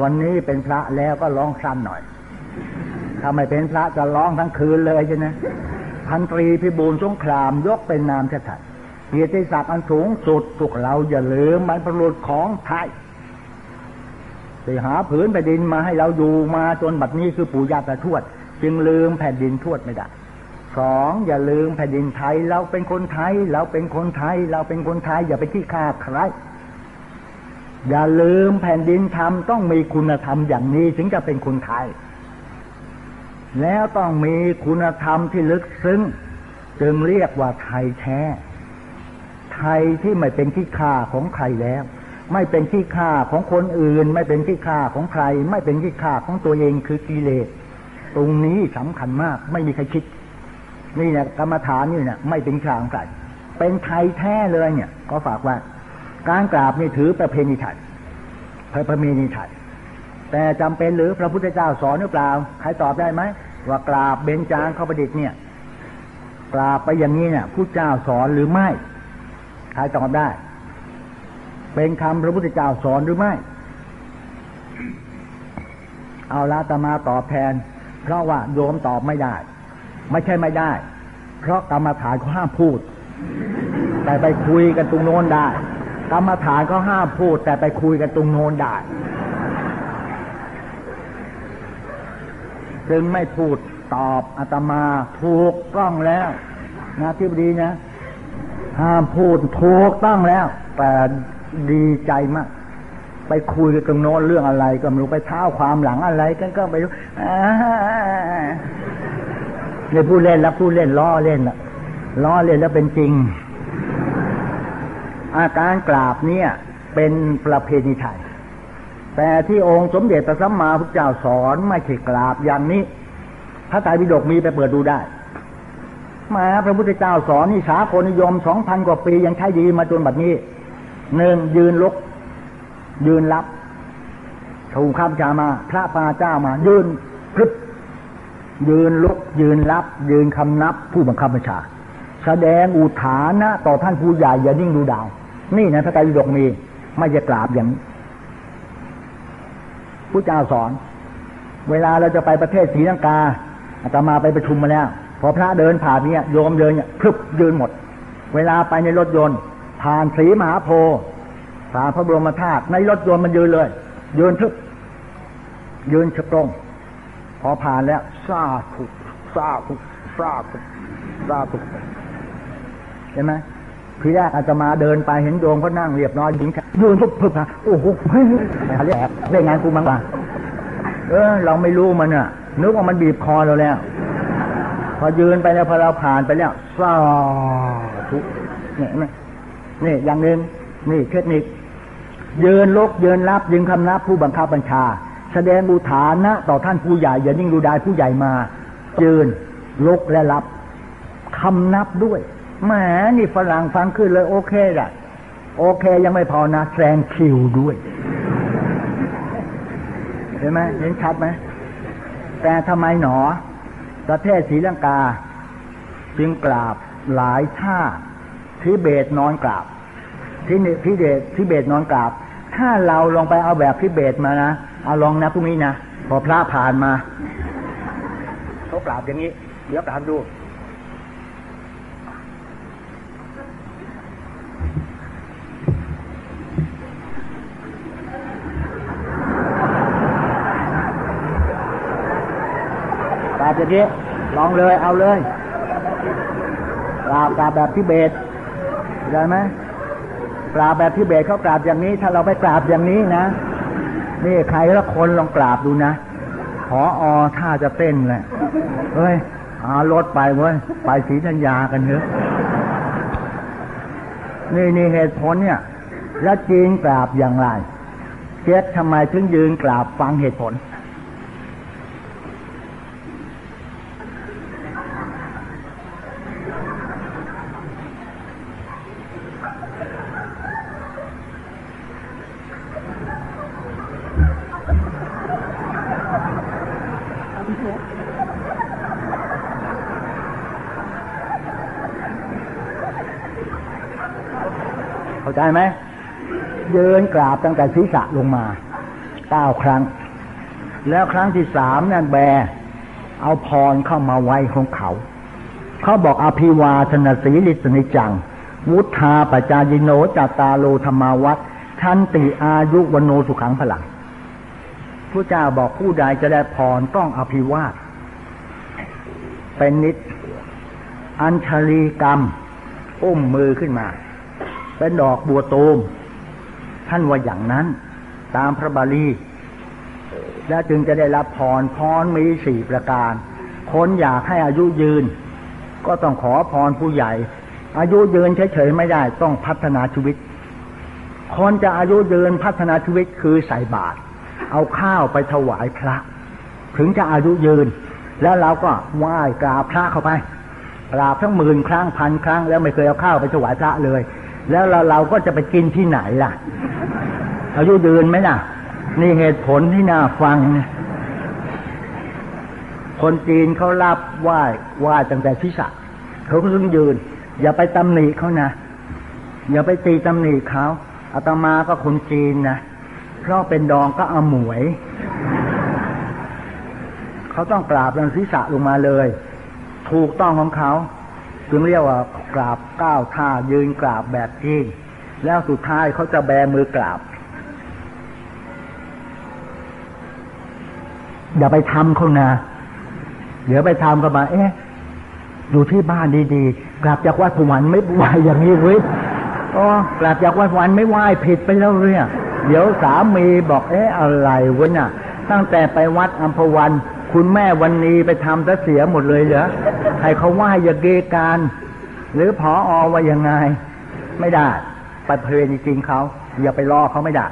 วันนี้เป็นพระแล้วก็ร้องสั้นหน่อยถ้าไม่เป็นพระจะร้องทั้งคืนเลยใช่ไหมพันตรีพิบูลสงครามยกเป็นนามชัดเกียรติศักดิ์อันสูงสุดพวกเราอย่าลืมมันประลุษของไทย ไปหาผืนแผ่นดินมาให้เราอยู่มาจนบัดนี้คือปู่ย่าตาทวด จึงลืมแผ่นดินทวดไม่ได้สองอย่าลืมแผ่นดินไทย เราเป็นคนไทย เราเป็นคนไทย เราเป็นคนไทย อย่าไปที่ข้าใครอย่าลืมแผ่นดินธรรมต้องมีคุณธรรมอย่างนี้ถึงจะเป็นคนไทย แล้วต้องมีคุณธรรมที่ลึกซึ้งจึงเรียกว่าไทยแท้ ไทยที่ไม่เป็นที่ข้าของใครแล้ว ไม่เป็นที่ข้าของคนอื่น ไม่เป็นที่ข้าของใคร ไม่เป็นที่ข้าของตัวเองคือกิเลสตรงนี้สำคัญมาก ไม่มีใครคิด นี่เนี่ยกรรมฐานนี่เนี่ยไม่เป็นชางใส่เป็นไทยแท้เลยเนี่ย ก็ฝากว่า การกราบนี่ถือประเพณีไทยประเพณีไทยแต่จำเป็นหรือพระพุทธเจ้าสอนหรือเปล่า ใครตอบได้ไหมว่ากราบเบญจางข้าประดิษฐ์เนี่ย กราบไปอย่างนี้เนี่ยผู้เจ้าสอนหรือไม่ ใครตอบได้ เป็นคำพระพุทธเจ้าสอนหรือไม่ เอาละตมาตอบแทน เพราะว่าโยมตอบไม่ได้ ไม่ใช่ไม่ได้ เพราะกรรมฐานเขาห้ามพูด แต่ไปคุยกันตรงโน้นได้ กรรมฐานเขาห้ามพูด แต่ไปคุยกันตรงโน้นได้จึงไม่พูดตอบอาตมาถูกต้องแล้วนะที่ดีนะ ห้ามพูดถูกต้องแล้ว แต่ ดีใจมาก ไปคุยกันตรงโน้นเรื่องอะไร ก็ไม่รู้ไปเท้าความหลังอะไรกันก็ไปรู้เนี่ยผู้เล่นแล้วผู้เล่นล้อเล่นละล้อเล่นแล้วเป็นจริง อาการกราบเนี่ย เป็นประเพณีไทยแต่ที่องค์สมเด็จพระสัมมาพุทธเจ้าสอนไม่ใช่กราบอย่างนี้ พระไตรปิฎกมีไปเปิดดูได้มาพระพุทธเจ้าสอนนี่สาคนนิยมสองพันกว่าปียังใช้ดีมาจนบัดนี้ หนึ่งยืนลุก ยืนรับถูกข้ามจามา พระปาเจ้ามา ยืนกรึบยืนลุก ยืนรับ ยืนคำนับ ผู้บังคับบัญชา แสดงอุทานะ ต่อท่านผู้ใหญ่อย่านิ่งดูดาว นี่นะพระไตรปิฎกมี ไม่จะกราบอย่างผู้เจ้าสอน เวลาเราจะไปประเทศศรีลังกาอาตมาไปประชุมมาแล้ว พอพระเดินผ่านเนี่ยโยมเดินเนี่ยพรึบยืนหมด เวลาไปในรถยนต์ ผ่านสีมหาโพธิ์ผ่านพระบรมธาตุในรถยนต์มันยืนเลย ยืนพรึบยืนชะตรง พอผ่านแล้วซาถุกซาถุกซาถุกซาถุกเห็นไหมพี่แรกอาจจะมาเดินไปเห็นโยมเขานั่งเรียบร้อยหญิงยืนพุบพึบค่ะโอ้โหเฮ้ยเรียกเล่นงานกูมั้งป่ะเออ เราไม่รู้มันอะ นึกว่ามันบีบคอเราแล้ว พอยืนไปแล้วพอเราผ่านไปแล้วสาธุกเนี่ย นี่อย่างหนึ่งนี่เทคนิคยืนลกยืนรับยืนคำนับผู้บังคับบัญชา แสดงบูฐานะ ต่อท่านผู้ใหญ่อย่านิ่งดูดายผู้ใหญ่มายืนลกและรับคำนับด้วยแหมนี่ฝรั่งฟังขึ้นเลยโอเคละโอเคยังไม่พอนะแซงคิวด้วยเห็นไหมเห็นชัดไหมแต่ทำไมหนอ ประเทศศรีลังกา จึงกราบหลายท่า ทิเบตนอนกราบที่ทิเบตทิเบตนอนกราบ ถ้าเราลองไปเอาแบบทิเบตมานะเอาลองนะพรุ่งนี้นะพอพระผ่านมาเขากราบอย่างนี้เดี๋ยวกราบดูกราบอย่างนี้ลองเลยเอาเลยกราบกราบแบบทิเบต ได้ไหมกราบแบบทิเบตเขากราบอย่างนี้ ถ้าเราไปกราบอย่างนี้นะนี่ใครละคนลองกราบดูนะขออถ้าจะเต้นแหละเฮ้ยอารถไปเว้ยไปสีธัญญากันเถอะนี่นี่เหตุผลเนี่ย แล้วจีนกราบอย่างไรเจ็ดทำไมถึงยืนกราบฟังเหตุผล ไหมเดินกราบตั้งแต่ศีรษะลงมาเก้าครั้ง แล้วครั้งที่สามนั่นแบ เอาพรเข้ามาไว้ของเขา เขาบอกอภิวาทนาสีลิสนิจัง วุธาปจายโนจตาโลธรรมาวัตทันติอายุวโนสุขังพลังพระเจ้าบอกผู้ใดจะได้พรต้องอภิวาทเป็นนิด อัญชลีกรรมอุ้มมือขึ้นมา เป็นดอกบัวตูม ท่านว่าอย่างนั้น ตามพระบาลี และจึงจะได้รับพรพรมีสี่ประการ คนอยากให้อายุยืน ก็ต้องขอพรผู้ใหญ่ อายุยืนเฉยๆไม่ได้ต้องพัฒนาชีวิต คนจะอายุยืนพัฒนาชีวิตคือใส่บาตรเอาข้าวไปถวายพระ ถึงจะอายุยืน แล้วเราก็ไหว้กราบพระเข้าไปกราบทั้งหมื่นครั้งพันครั้งแล้วไม่เคยเอาข้าวไปถวายพระเลย แล้วเราเราก็จะไปกินที่ไหนล่ะ อายุยืนไหมล่ะ นี่เหตุผลที่น่าฟังคนจีนเขารับไหว้ไหว้ตั้งแต่ศีรษะเขาก็ต้องยืน อย่าไปตำหนิเขานะ อย่าไปตีตำหนิเขาอาตมาก็คนจีนนะเพราะเป็นดองก็เอาหมวย เขาต้องกราบลงศีรษะลงมาเลย ถูกต้องของเขา จึงเรียกว่ากราบก้าวท่ายืนกราบแบบจีนแล้วสุดท้ายเขาจะแบมือกราบ อย่าไปทำเขานะเดี๋ยวไปทำกันมา เอ๊ะอยู่ที่บ้านดีๆกลับจากวัดผวันไม่ไหวอย่างนี้เว้ยอ๋อกลับจากวัดผวันไม่ไหวผิดไปแล้วเนี่ยเดี๋ยวสามีบอกเอ๊ะอะไรวะเนี่ยตั้งแต่ไปวัดอัมพวัน คุณแม่วันนี้ไปทำซะเสียหมดเลยเหรอ ให้เขาไหว้อย่าเกการ หรือพออว่ายังไง ไม่ได้ไปเพลินจริงเขาอย่าไปล่อเขาไม่ได้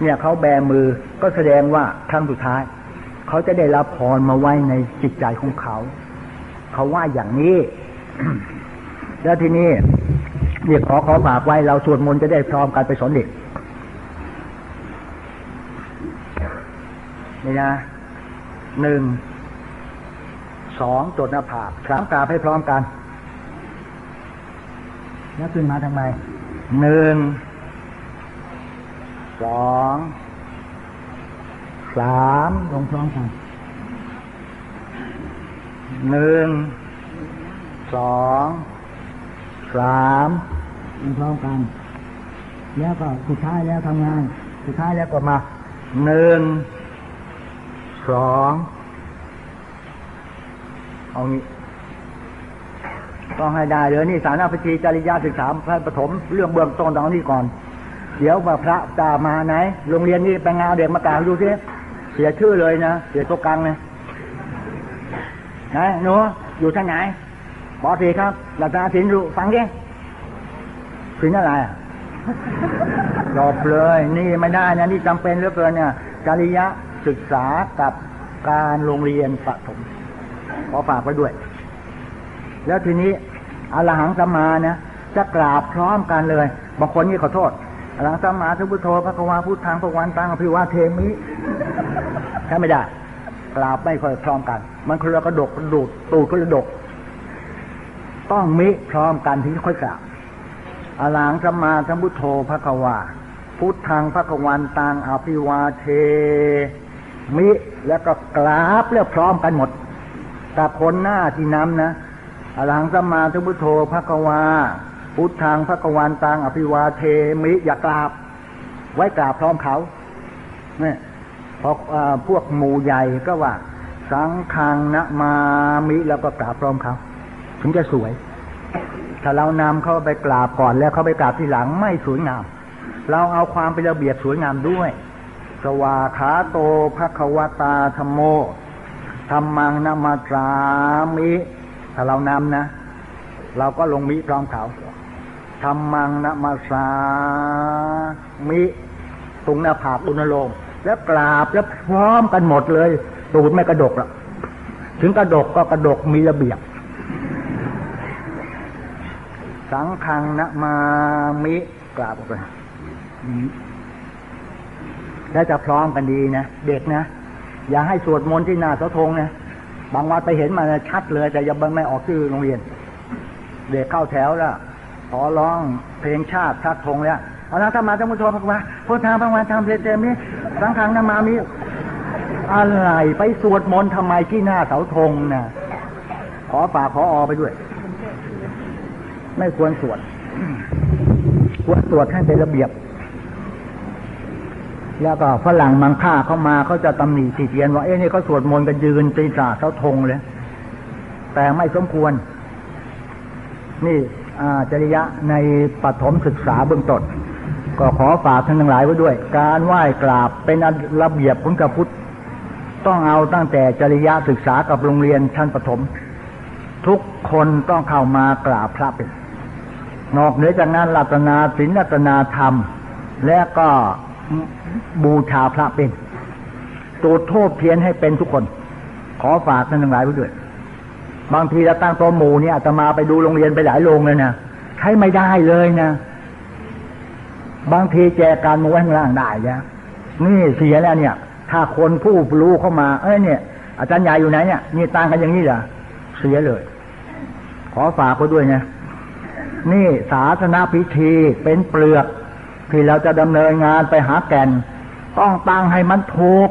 เนี่ยเขาแบมือก็แสดงว่าครั้งสุดท้าย เขาจะได้รับพรมาไว้ในจิตใจของเขา เขาว่าอย่างนี้ แล้วทีนี้เรียกขอขอฝากไว้เราสวดมนต์จะได้พร้อมกันไปสอนเด็กนี่นะหนึ่ง สองจดหน้าผากสามกราบให้พร้อมกัน แล้วขึ้นมาทำไมหนึ่งสองสามลงพร้อมกันหนึ่งสองสามลงพร้อมกัน แล้วก็สุดท้ายแล้วทำงาน สุดท้ายแล้วก็มาหนึ่งสอง เอางี้ ต้องให้ได้เลยนี่สารนาพิธีจริยาศึกษาพระปฐมเรื่องเบื้องต้นตรงนี้ก่อน เดี๋ยวมาพระตามาไหน โรงเรียนนี้ไปงานเด็กมากล่าวดูสิเสียชื่อเลยนะเสียตัวกลางเลยนะหนูอยู่ท่านไหนปอสีครับหลักฐานสินรู้ฟังดิสินอะไรอะจบเลย นี่ไม่ได้นะนี่จำเป็นเหลือเกินเนี่ยจริยะศึกษากับการโรงเรียนปฐม อฝากไว้ด้วย แล้วทีนี้อรหังสัมมานะจะกราบพร้อมกันเลยบางคนนี่ขอโทษอรหังสัมมาทุพุทโธพระกวาพุทธังพระวันตังอภิวาเทมิใช่ไม่ได้กราบไม่ค่อยพร้อมกัน มันคือากระดกดูดตูดก็ระดก ต้องมิพร้อมกันที่ค่อยกราบอรหังสัมมาสัมพุทโธพระกวาพุทธังพระกวันตังอภิวาเทมิแล้วก็กราบแล้วพร้อมกันหมด แต่คนหน้าที่น้ำนะอรหังสัมมาทุพุทโธพระกวา พุทธังพระกวันตังอภิวาเทมิอย่ากราบ ไว้กราบพร้อมเขาเนี่ยพอพวกหมู่ใหญ่ก็ว่า สังฆังนะมามิแล้วก็กราบพร้อมเขาถึงจะสวย ถ้าเรานำเขาไปกราบก่อนแล้วเขาไปกราบทีหลังไม่สวยงาม เราเอาความเป็นระเบียบสวยงามด้วย สวาขาโตภควตาธรรมโม ธรรมังนามาตรามิถ้าเรานำนะ เราก็ลงมิพร้อมเขาธรรมังนามาสามิตรงหน้าผากอุณโลม แล้วกราบแล้วพร้อมกันหมดเลยตูดไม่กระดกหรอกถึงกระดกก็กระดกมีระเบียบ สังฆังนะมามิกราบออกไปแล้วจะพร้อมกันดีนะ เด็กนะ อย่าให้สวดมนต์ที่หน้าเสาธงนะบางวัดไปเห็นมาชัดเลย แต่ยังไม่ออกชื่อโรงเรียน เด็กเข้าแถวแล้วขอร้องเพลงชาติชัดธงแล้วเอาละถ้ามาต้องมุทโธพักวาพุทธาพักวาทำเพลเตมนี้สังขังนามามีอะไรไปสวดมนต์ทำไมที่หน้าเสาธงนะขอฝากขออไปด้วย ไม่ควรสวด ควรสวดให้เป็นระเบียบ แล้วก็ฝรั่งมังค่าเข้ามาเขาจะตำหนิติเตียนว่าเอ๊ะนี่เขาสวดมนต์กันยืนตีจ่าเสาธงเลย แต่ไม่สมควร นี่จริยะในปฐมศึกษาเบื้องต้นก็ขอฝากท่านทั้งหลายไว้ด้วย การไหว้กราบเป็นระเบียบของกระพุทธต้องเอาตั้งแต่จริยะศึกษากับโรงเรียนชั้นปฐมทุกคนต้องเข้ามากราบพระเป็นนอกเหนือจากนั้นรัตนาศีลรัตนาธรรม และก็ บูชาพระเป็นตูดโทษเพียนให้เป็นทุกคน ขอฝากท่านทั้งหลายไว้ด้วย บางทีเราตั้งโต๊ะหมู่เนี่ยอาตมาไปดูโรงเรียนไปหลายโรงเลยนะใช้ไม่ได้เลยนะ บางทีแจกการมาไว้ข้างล่างได้นะนี่เสียแล้วเนี่ย ถ้าคนผู้รู้เข้ามา เอ้ยเนี่ย อาจารย์ใหญ่อยู่ไหนเนี่ยนี่ต่างกันอย่างนี้เหรอเสียเลย ขอฝากเขาด้วยนะนี่ศาสนาพิธีเป็นเปลือก ที่เราจะดำเนินงานไปหาแก่น ต้องตั้งให้มันถูก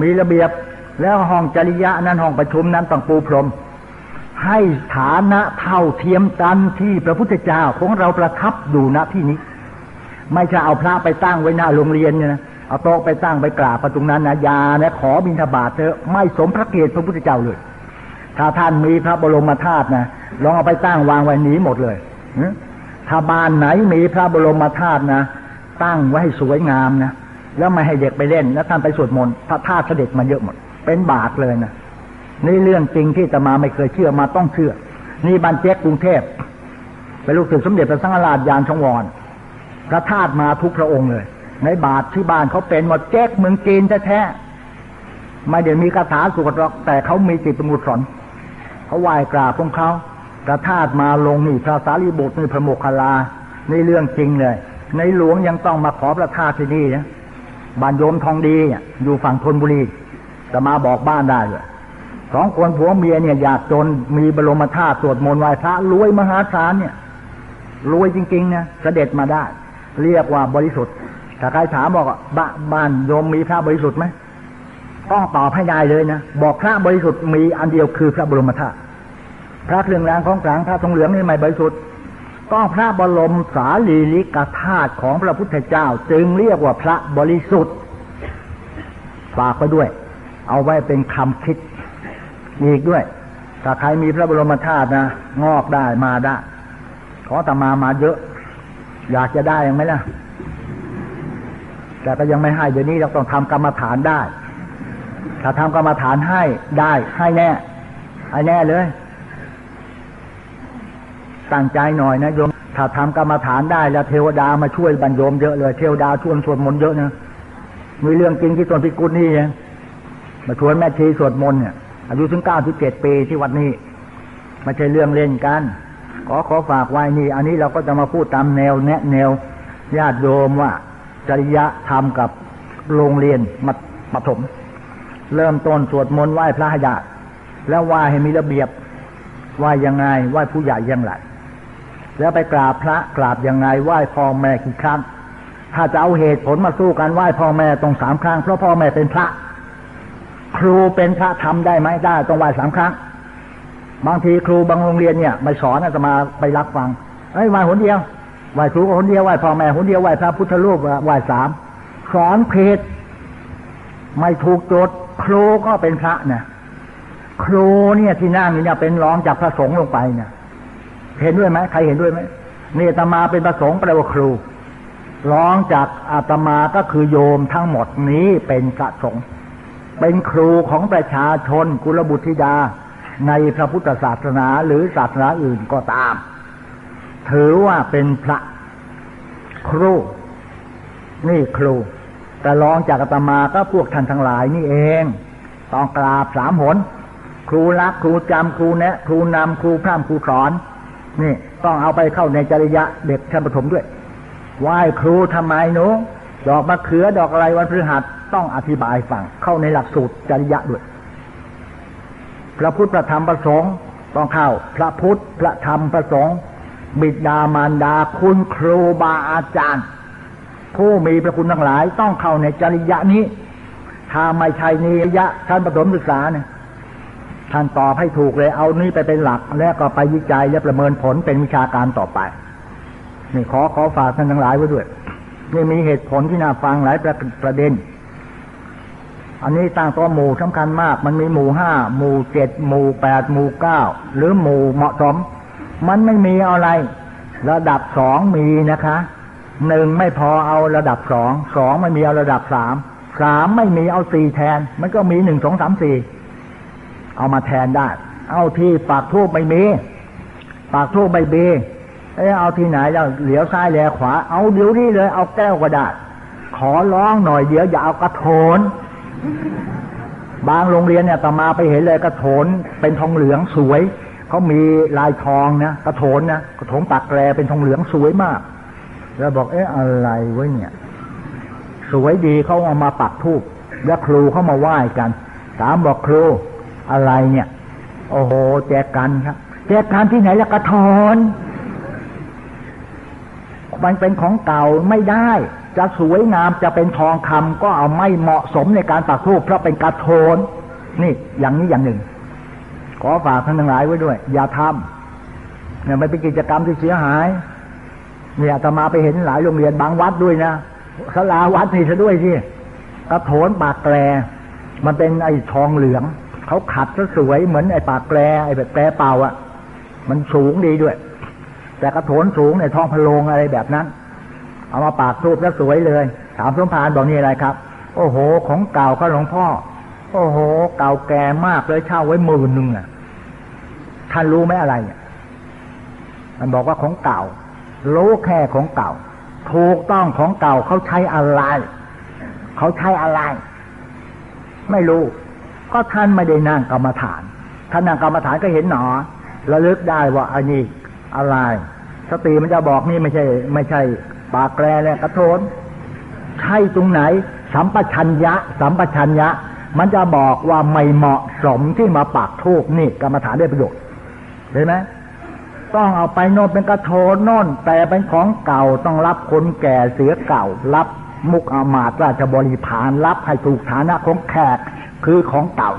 มีระเบียบแล้วห้องจริยะนั้นห้องประชุมนั้นต้องปูพรม ให้ฐานะเท่าเทียมกันที่พระพุทธเจ้าของเราประทับอยู่ณที่นี้ ไม่ใช่เอาพระไปตั้งไว้หน้าโรงเรียนเนี่ยนะเอาโต๊ะไปตั้งไปกราบประตรงนั้นนะยานะขอบิณฑบาตเถอะไม่สมพระเกียรติพระพุทธเจ้าเลย ถ้าท่านมีพระบรมธาตุนะลองเอาไปตั้งวางไว้หนีหมดเลย ถ้าบ้านไหนมีพระบรมธาตุนะตั้งไว้ให้สวยงามนะแล้วไม่ให้เด็กไปเล่น แล้วท่านไปสวดมนต์พระธาตุเสด็จมาเยอะหมด เป็นบาปเลยนะนี่เรื่องจริงที่จะมาไม่เคยเชื่อมาต้องเชื่อ นี่บันเจ๊กกรุงเทพไปลูกศิษย์สมเด็จพระสังฆราชยานชงวรพระธาตุมาทุกพระองค์เลย ในบาทที่บ้านเขาเป็นหมดเจ๊กเมืองจีนแท้ๆไม่เดี๋ยวมีคาถาสวดหรอกแต่เขามีจิตประมุขสอนเขาไหว้กราบของเขา พระธาตุมาลงนี่พระสารีบุตรนี่พระโมคคัลลาในเรื่องจริงเลย ในหลวงยังต้องมาขอพระธาตุที่นี่นะบ้านโยมทองดีอยู่ฝั่งธนบุรีจะมาบอกบ้านได้เลยสองคนผัวเมียเนี่ยอยากจนมีบรมธาตุสวดมนต์ไหว้พระรวยมหาศาลเนี่ยรวยจริงๆนะเสด็จมาได้ เรียกว่าบริสุทธิ์ถ้าใครถามบอกบ้าบ้านโยมมีพระบริสุทธิ์ไหมต้องตอบให้ได้เลยนะบอกพระบริสุทธิ์มีอันเดียวคือพระบรมธาตุ พระเครื่องรางของกลางพระทองเหลืองนี่ไม่บริสุทธิ์ก็พระบรมสารีริกธาตุของพระพุทธเจ้า จึงเรียกว่าพระบริสุทธิ์ฝากไปด้วย เอาไว้เป็นคำคิดอีกด้วยถ้าใครมีพระบรมธาตุนะงอกได้มาได้ ขอตมามาเยอะ อยากจะได้ยังไหมล่ะแต่ก็ยังไม่ให้เดี๋ยวนี้เราต้องทำกรรมฐานได้ ถ้าทำกรรมฐานให้ได้ให้แน่ให้แน่เลย ตั้งใจหน่อยนะโยมถ้าทำกรรมฐานได้แล้วเทวดามาช่วยบรรโยมเยอะเลยเทวดาชวนสวดมนต์เยอะนะมีเรื่องจริงที่ตนพิกุลนี่เองมาชวนแม่ชีสวดมนต์เนี่ยอายุถึงเก้าสิบเจ็ดปีที่วัดนี้ไม่ใช่เรื่องเล่นกัน ขอขอฝากไว้นี่ อันนี้เราก็จะมาพูดตามแนวแนะแนวญาติโยมว่า จริยธรรมกับโรงเรียนมัธมถมเริ่มต้นสวดมนต์ไหว้พระญาติแล้วไหว้ให้มีระเบียบไหว้ยังไงไหว้ผู้ใหญ่ยังไง แล้วไปกราบพระกราบยังไงไหว้พ่อแม่กี่ครั้งถ้าจะเอาเหตุผลมาสู้กันไหว้พ่อแม่ตรงสามครั้งเพราะพ่อแม่เป็นพระ ครูเป็นพระทำได้ไหมได้ต้องไหว้สามครั้ง บางทีครูบางโรงเรียนเนี่ยไม่สอนจะมาไปรับฟังไอ้ไหว้หนเดียวไหว้ครูก็หนเดียวไหว้พ่อแม่หนเดียวไหว้พระพุทธรูปไหว้สามสอนเพศไม่ถูกโจทย์ครูก็เป็นพระเนี่ยครูเนี่ยที่นั่งนี่เนี่ยเป็นรองจากพระสงฆ์ลงไปเนี่ย เห็นด้วยไหมใครเห็นด้วยไหมนี่อาตมาเป็นประสงค์แปลว่าครู ร้องจากอาตมาก็คือโยมทั้งหมดนี้เป็นพระสงฆ์เป็นครูของประชาชนกุลบุตรธิดาในพระพุทธศาสนาหรือศาสนาอื่นก็ตาม ถือว่าเป็นพระครู นี่ครู แต่ร้องจากอาตมาก็พวกท่านทั้งหลายนี่เอง ต้องกราบสามหน ครูรักครูจำครูแนะ ครูนำครูพร่ำครูสอน นี่ต้องเอาไปเข้าในจริยะเด็กชั้นประถมด้วยไหว้ครูทำไมหนูดอกมะเขือดอกอะไรวันพฤหัสต้องอธิบายฟังเข้าในหลักสูตรจริยะด้วย พระพุทธพระธรรมพระสงฆ์ต้องเข้า พระพุทธพระธรรมพระสงฆ์บิดามารดาคุณครูบาอาจารย์ ผู้มีพระคุณทั้งหลายต้องเข้าในจริยะนี้ ถ้าไม่ใช่นิยะชั้นประถมศึกษาเนี่ย ท่านตอบให้ถูกเลย เอานี่ไปเป็นหลัก แล้วก็ไปวิจัยและประเมินผลเป็นวิชาการต่อไป นี่ขอขอฝากท่านทั้งหลายไว้ด้วยนี่มีเหตุผลที่น่าฟังหลายประประเด็น อันนี้ตั้งตัวหมู่สำคัญมาก มันมีหมู่ห้าหมู่เจ็ดหมู่แปดหมู่เก้าหรือหมู่เหมาะสม มันไม่มีอะไร ระดับสองมีนะคะหนึ่งไม่พอเอาระดับสองสองไม่มีเอาระดับสามสามไม่มีเอาสี่แทน มันก็มีหนึ่งสองสามสี่ เอามาแทนได้ เอาที่ปากทูบไม่มี ปากทูบไม่เบเออเอาที่ไหนแล้วเหลียวซ้ายเหลียวขวา เอาเดี๋ยวนี้เลย เอาแก้วก็ได้ขอร้องหน่อยเดี๋ยวอย่าเอากระโถน บางโรงเรียนเนี่ยต่อมาไปเห็นเลยกระโถนเป็นทองเหลืองสวยเขามีลายทองนะกระโถนนะกระโถนปักแกรเป็นทองเหลืองสวยมาก แล้วบอกเอ๊ะอะไรวะเนี่ย สวยดีเขาเอามาปักทูบแล้วครูเขามาไหว้กันถามบอกครู อะไรเนี่ย โอ้โหแจกันครับแจกันที่ไหนละกระทอนมันเป็นของเก่าไม่ได้ จะสวยงามจะเป็นทองคำก็เอาไม่เหมาะสมในการปักธูปเพราะเป็นกระโทน นี่อย่างนี้อย่างหนึ่ง ขอฝากท่านทั้งหลายไว้ด้วย อย่าทำเนี่ยไม่เป็นกิจกรรมที่เสียหายเนี่ยจะมาไปเห็นหลายโรงเรียนบางวัดด้วยนะสลาวัดนี่ซะด้วยสิกระโถนปากแกลมันเป็นไอ้ทองเหลือง เขาขัดซะสวยเหมือนไอ้ปากแกลไอ้แบบแกลเป่าอะ่ะ มันสูงดีด้วย แต่กระโถนสูงในทองพะโลงอะไรแบบนั้น เอามาปากทูบซะสวยเลย ถามสมภารบอกนี่อะไรครับ โอ้โห ของเก่าก็หลวงพ่อ โอ้โห เก่าแก่มากเลยเช่าไว้หมื่นหนึ่งอะท่านรู้ไหมอะไรเนี่ยมันบอกว่าของเก่ารู้แค่ของเก่า ถูกต้องของเก่าเขาใช้อะไร เขาใช้อะไร ไม่รู้ ก็ท่านไม่ได้นั่งกรรมฐาน ท่านนั่งกรรมฐานก็เห็นหนอระลึกได้ว่าอันนี้อะไร สติมันจะบอกนี่ไม่ใช่ ไม่ใช่ ปากแกลแลกระโทนใช่ตรงไหน สัมปชัญญะ สัมปชัญญะ มันจะบอกว่าไม่เหมาะสมที่มาปากทูกนี่กรรมฐานได้ประโยชน์เห็นไหมต้องเอาไปโน่นเป็นกระโทนโน่นแต่เป็นของเก่าต้องรับคนแก่เสียเก่า รับมุกอามาตราชบริพารรับให้ถูกฐานะของแขก คือของเก่า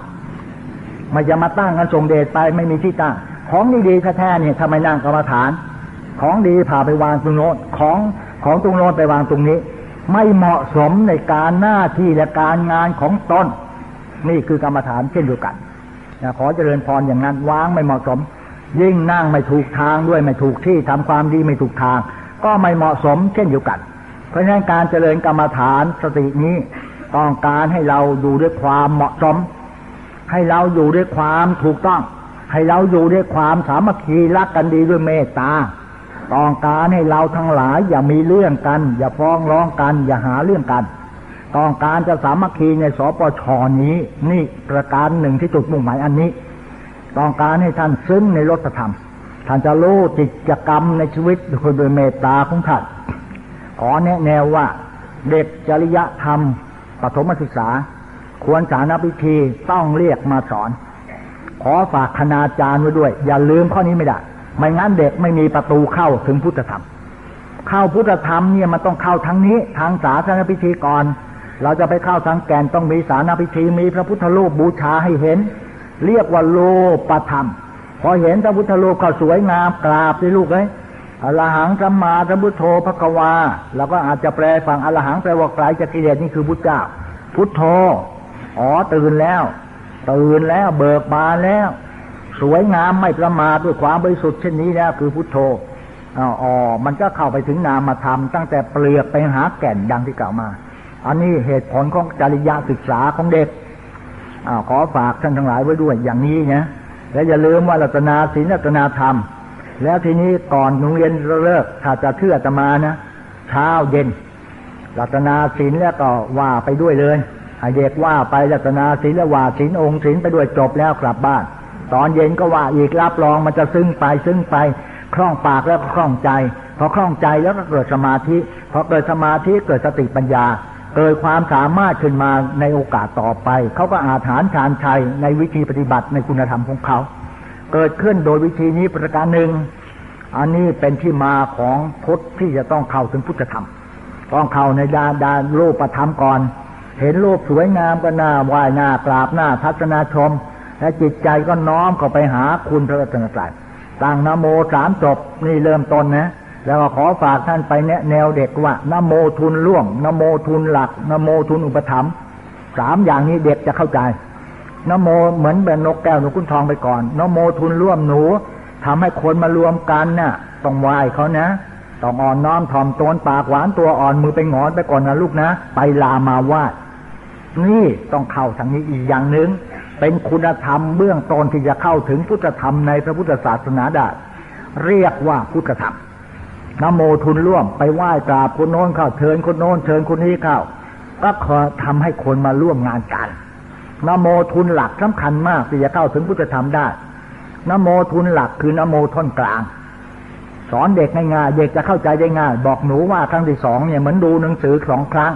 มันจะมาตั้งกันทรงเดชไปไม่มีที่ตั้ง ของดีๆแท้ๆเนี่ยทำไมนั่งกรรมฐาน ของดีพาไปวางตรงโน้นของของตรงโน้นไปวางตรงนี้ ไม่เหมาะสมในการหน้าที่และการงานของตนนี่คือกรรมฐานเช่นเดียวกันนะขอเจริญพรอย่างนั้นวางไม่เหมาะสม ยิ่งนั่งไม่ถูกทางด้วยไม่ถูกที่ทำความดีไม่ถูกทาง ก็ไม่เหมาะสมเช่นเดียวกัน เพราะฉะนั้นการเจริญกรรมฐานสตินี้ ต้องการให้เราอยู่ด้วยความเหมาะสม ให้เราอยู่ด้วยความถูกต้อง ให้เราอยู่ด้วยความสามัคคีรักกันดีด้วยเมตตาต้องการให้เราทั้งหลาย อย่ามีเรื่องกัน อย่าฟ้องร้องกัน อย่าหาเรื่องกัน ต้องการจะสามัคคีในสปชนี้ นี่ประการหนึ่งที่จุดมุ่งหมายอันนี้ ต้องการให้ท่านซึ้งในรถธรรม ท่านจะรู้จิตกรรมในชีวิตโดยเมตตาของท่านขอแนะแนวว่า เด็กจริยธรรม ปฐมศึกษา ควรสารพิธีต้องเรียกมาสอน ขอฝากคณาจารย์ไว้ด้วย อย่าลืมข้อนี้ไม่ได้ ไม่งั้นเด็กไม่มีประตูเข้าถึงพุทธธรรม เข้าพุทธธรรมเนี่ยมันต้องเข้าทางนี้ทางศาสนาพิธีก่อน เราจะไปเข้าทางแกนต้องมีสานาพิธีมีพระพุทธรูปบูชาให้เห็น เรียกว่าโลปธรรม พอเห็นพระพุทธรูปเขาสวยงามกราบสิลูกเลย อรหังสัมมาสัมพุทโธพระกวาเราก็อาจจะแปลฟังอรหังแปลว่าไกลจากกิเลสนี่คือพุทธเจ้า พุทโธอ๋อตื่นแล้วตื่นแล้วเบิกบานแล้ว สวยงามไม่ประมาทด้วยความบริสุทธิ์เช่นนี้แล้วคือพุทโธอ๋อมันก็เข้าไปถึงนามธรรมตั้งแต่เปลือกไปหาแก่นดังที่กล่าวมา อันนี้เหตุผลของจริยศึกษาของเด็กอขอฝากท่านทั้งหลายไว้ด้วยอย่างนี้นะและอย่าลืมว่ารัตนาศีลรัตนาธรรม แล้วทีนี้ก่อนโรงเรียนเลิกถ้าจะเชื่อตมานะเช้าเย็นรัตนาศีลแล้วก็ว่าไปด้วยเลยให้เด็กว่าไปรัตนาศีลว่าศีลองค์ศีลไปด้วยจบแล้วกลับบ้าน ตอนเย็นก็ว่าอีกรับรองมันจะซึ้งไปซึ้งไปคล่องปากแล้วก็คล่องใจพอคล่องใจแล้วก็เกิดสมาธิพอเกิดสมาธิเกิดสติปัญญา เกิดความสามารถขึ้นมาในโอกาสต่อไป เขาก็อาถานชานชัยในวิธีปฏิบัติในคุณธรรมของเขา เกิดขึ้นโดยวิธีนี้ประการหนึ่ง อันนี้เป็นที่มาของพุทธที่จะต้องเข้าถึงพุทธธรรม ต้องเข้าในดาดาโลปธรรมก่อน เห็นรูปสวยงามก็น่าไหว้หน้ากราบหน้าทัศนาชม และจิตใจก็น้อมเข้าไปหาคุณพระรัตนตรัยต่างนโมสามจบนี่เริ่มต้นนะแล้วก็ขอฝากท่านไปแนแนวเด็กว่านโมทุนร่วมนโมทุนหลักนโมทุนอุปถัมภ์สามอย่างนี้เด็กจะเข้าใจ นโมเหมือนแบบนกแก้วหนกขุนทองไปก่อนนโมทุนร่วมหนูทำให้คนมารวมกันนะ่ะต้องไหว้เขานะต้องอ่อนน้อมถ่อมตนปากหวานตัวอ่อนมือไปงอนไปก่อนนะลูกนะ ไปลามาไหว้นี่ต้องเข้าทางนี้อีกอย่างหนึ่งเป็นคุณธรรมเบื้องต้นที่จะเข้าถึงพุทธธรรมในพระพุทธศาสนาได้เรียกว่าพุทธธรรมนโมทุนร่วมไปไหว้กราบคนโน้นเข้าเชิญคนโน้นเชิญคนนี้เข้าก็ขอทำให้คนมาร่วมงานกัน นโมทุนหลักสำคัญมากที่จะเข้าถึงพุทธธรรมได้นโมทุนหลักคือนโมท่อนกลาง สอนเด็กง่ายๆเด็กจะเข้าใจได้ง่าย บอกหนูว่าครั้งที่สองเนี่ยเหมือนดูหนังสือสองครั้ง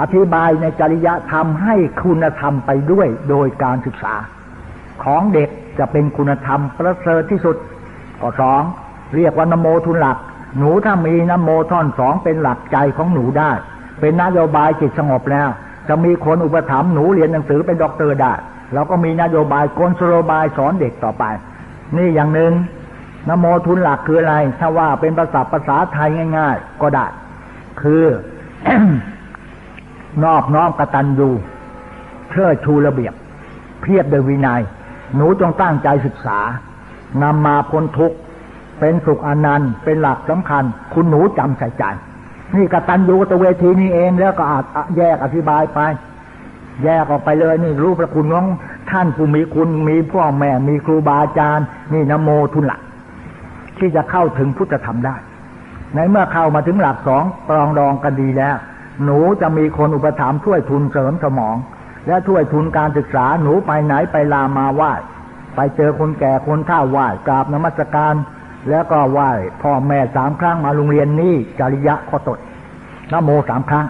อธิบายในจริยธรรมให้คุณธรรมไปด้วยโดยการศึกษา ของเด็กจะเป็นคุณธรรมประเสริฐที่สุดข้อสองเรียกว่านโมทุนหลัก หนูถ้ามีนโมท่อนสองเป็นหลักใจของหนูได้ เป็นนโยบายจิตสงบแล้ว จะมีคนอุปถัมภ์หนูเรียนหนังสือเป็นด็อกเตอร์ได้เราก็มีนโยบายกุศโลบายสอนเด็กต่อไป นี่อย่างหนึ่งนโมท่อนหลังคืออะไร ถ้าว่าเป็นภาษาภาษาไทยง่าย ๆ ก็ได้ คือนอบน้อมกตัญญูเชิดชูระเบียบ เพียบโดยวินัย หนูจงตั้งใจศึกษานำมาพ้นทุกข์ เป็นสุขอนันต์เป็นหลักสำคัญ คุณหนูจำใส่ใจ นี่กตัญญูกตเวทีนี่เองแล้วก็อาจแยกอธิบายไป แยกออกไปเลยนี่รู้พระคุณของท่านผู้มีคุณมีพ่อแม่มีครูบาอาจารย์ นี่นโมทุนหลัก ที่จะเข้าถึงพุทธธรรมได้ ในเมื่อเข้ามาถึงหลักสองปรองดองกันดีแล้ว หนูจะมีคนอุปถัมภ์ช่วยทุนเสริมสมอง และช่วยทุนการศึกษาหนูไปไหนไปลามาไหว้ไปเจอคนแก่คนเฒ่าไหว้กราบนมัสการ แล้วก็ไหว้พ่อแม่สามครั้งมาโรงเรียนนี้จริยะข้อตดนโมสามครั้ง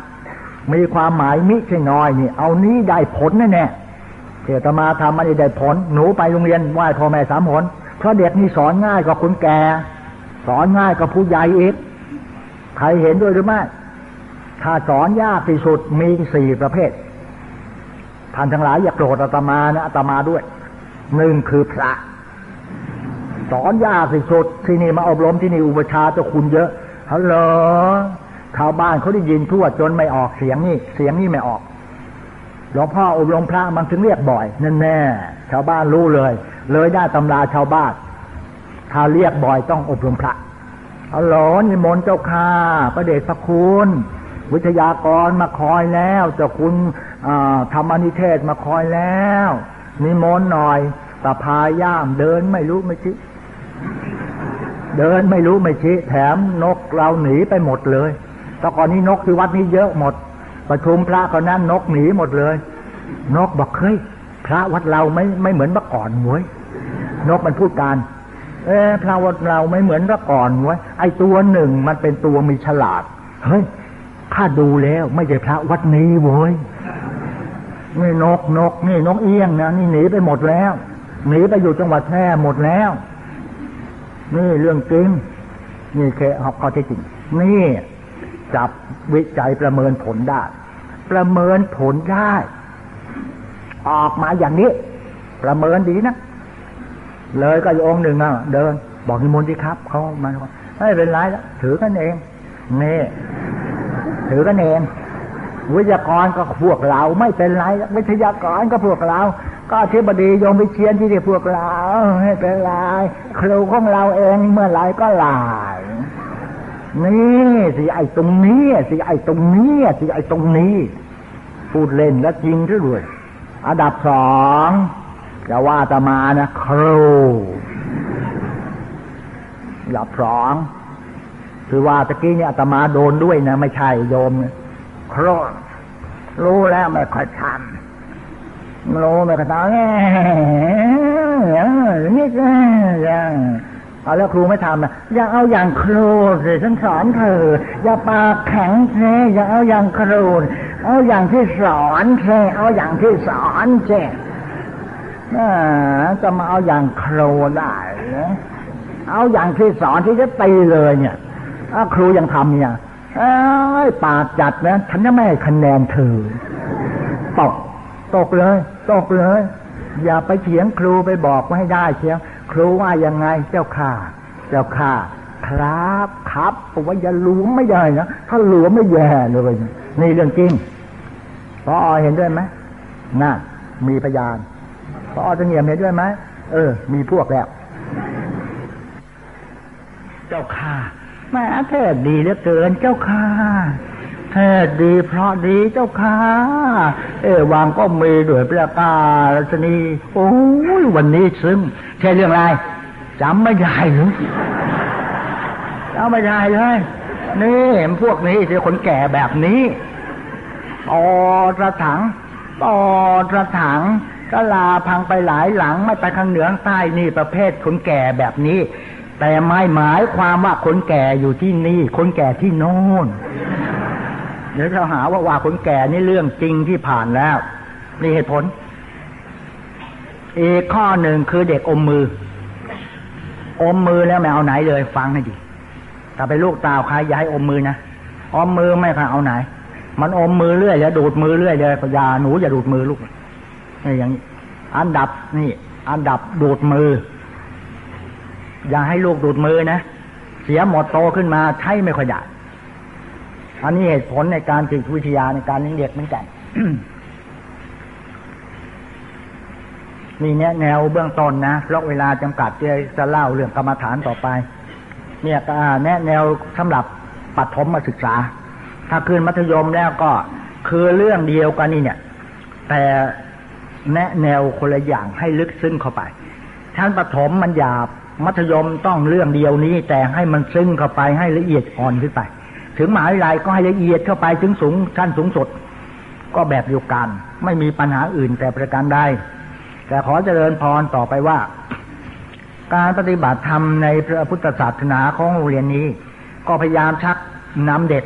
มีความหมายมิใช่น้อยนี่ เอานี้ได้ผลแน่แน่เจตมาทำมันได้ผล หนูไปโรงเรียนไหว้พ่อแม่สามผลเพราะเด็กนี่สอนง่ายกว่าคนแก่ สอนง่ายกว่าผู้ใหญ่อีกใครเห็นด้วยหรือไม่ถ้าสอนยากที่สุดมีสี่ประเภทท่านทั้งหลายอย่าโกรธอาตมานะอาตมาด้วยหนึ่งคือพระ สอนยากที่สุดที่นี่มาอบรมที่นี่อุปชาเจ้าคุณเยอะฮัลโหลชาวบ้านเขาได้ยินทั่วจนไม่ออกเสียงนี่เสียงนี่ไม่ออกหลวงพ่ออบรมพระมันถึงเรียกบ่อยแน่แน่ชาวบ้านรู้เลย เลยได้ตำราชาวบ้านถ้าเรียกบ่อยต้องอบรมพระฮัลโหลนิมนต์เจ้าค่าประเดชพระคุณวิทยากรมาคอยแล้วเจ้าคุณธรรมนิเทศมาคอยแล้ว นิมนต์หน่อยตะพาย่ามเดินไม่รู้ไม่ชี้ เดินไม่รู้ไม่ชี้แถมนกเราหนีไปหมดเลยตอนก่อนนี้นกที่วัดนี้เยอะหมด ประชุมพระก็นั้นนกหนีหมดเลย นกบอกเฮ้ยพระวัดเราไม่ไม่เหมือนเมื่อก่อนเว้ยนกมันพูดการ เออพระวัดเราไม่เหมือนเมื่อก่อนเว้ยไอตัวหนึ่งมันเป็นตัวมีฉลาดเฮ้ยข้าดูแล้วไม่ใช่พระวัดนี้เว้ยนี่นกนกนี่นกเอี้ยงนะนี่หนีไปหมดแล้วหนีไปอยู่จังหวัดแพร่หมดแล้ว นี่เรื่องจริง นี่แค่หอกข้อที่จริง นี่จับวิจัยประเมินผลได้ ประเมินผลได้ ออกมาอย่างนี้ ประเมินดีนะ เลยก็องค์หนึ่งอะเดิน บอกนิมนต์ดีครับเขามาไม่เป็นไรแล้วถือกันเองนี่ถือกันเองวิทยากรก็พวกเรา ไม่เป็นไร วิทยากรก็พวกเรา ก็เทบดียมไปเชียนที่เดียพวกเราไม่เป็นไรครูของเราเองเมื่อไรก็ลายนี่สิไอ้ตรงนี้สิไอ้ตรงนี้สิไอ้ตรงนี้ พูดเล่นและจริงด้วยอันดับสองจะว่าตมานะครูอย่าพร้องคือว่าตะกี้เนี่ยอาตมาโดนด้วยนะ ไม่ใช่โยมครรู้แล้วไม่ค่อยทำ รู้ไม่ค่อยทำนี่ก็ยังเอาแล้วครูไม่ทำนะอย่าเอาอย่างครูสิฉันสอนเธอ อย่าปากแข็งเ่อย่าเอาอย่างครูเอาอย่างที่สอนเ่เอาอย่างที่สอนเ่จะมาเอาอย่างครูได้เอาอย่างที่สอนที่จะตีเลยเนี่ยถ้าครูยังทำเนี่ยอปากจัดนะ ฉันจะไม่คะแนนเธอตก ตกเลย ตกเลย อย่าไปเถียงครูไปบอกไม่ได้เชียวครูว่ายังไงเจ้าข่าเจ้าข่าครับครับผมว่าอย่าหลวมไม่ได้นะถ้าหลวมไม่แย่เลยนี่เรื่องจริงพอเห็นด้วยไหมน่ามีพยานพอจะเงียบเห็นด้วยไหมเออ มีพวกแล้ว เจ้าข่าแม่เทศดีเหลือเกินเจ้าค่ะ เทศดีเพราะดีเจ้าค่ะ เอวางก็มีด้วยประกาศนีโอ้ยวันนี้ซึ้งใช่เรื่องอะไรจำไม่ได้หรือจำไม่ได้เลยนี่พวกนี้คือคนแก่แบบนี้ต่อระถังต่อระถังก็ลาพังไปหลายหลังไม่ไปข้างเหนือใต้นี่ประเภทคนแก่แบบนี้ แต่ไม่หมายความว่าคนแก่อยู่ที่นี่ คนแก่ที่โน่น เดี๋ยวเราหาว่าว่าคนแก่นี่เรื่องจริงที่ผ่านแล้วนี่เหตุผล อีกข้อหนึ่งคือเด็กอมมือ อมมือแล้วไม่เอาไหนเลย ฟังให้ดีถ้าไปลูกตาใครอย่าให้อมมือนะอมมือไม่ค่ะเอาไหน มันอมมือเรื่อยแล้วดูดมือเรื่อยเลยอย่าหนูอย่าดูดมือลูกนี่อย่างนี้อันดับนี่ อันดับดูดมือ อย่าให้ลูกดูดมือนะเสียหมดโตขึ้นมาใช้ไม่ค่อยได้ อันนี้เหตุผลในการจิตวิทยาในการเลี้ยงเด็กเหมือนกันมีแนะแนวเบื้องต้นนะเพราะเวลาจำกัดจะเล่าเรื่องกรรมฐานต่อไป เนี่ยแนะแนวสำหรับปัถมมาศึกษา ถ้าคืนมัธยมแล้วก็คือเรื่องเดียวกันนี่เนี่ย แต่แนะแนวคนละอย่างให้ลึกซึ้งเข้าไปชั้นปฐมมันหยาบมัธยมต้องเรื่องเดียวนี้ แต่ให้มันซึ้งเข้าไปให้ละเอียดอ่อนขึ้นไป ถึงหมหาวิทยาลัยก็ให้ละเอียดเข้าไปถึงสูงชั้นสูงสุด ก็แบบเดียวกัน ไม่มีปัญหาอื่นแต่ประการใดแต่ขอเจริญพรต่อไปว่า การปฏิบัติธรรมในพระพุทธศาสนาของโรงเรียนนี้ ก็พยายามชักนำเด็ก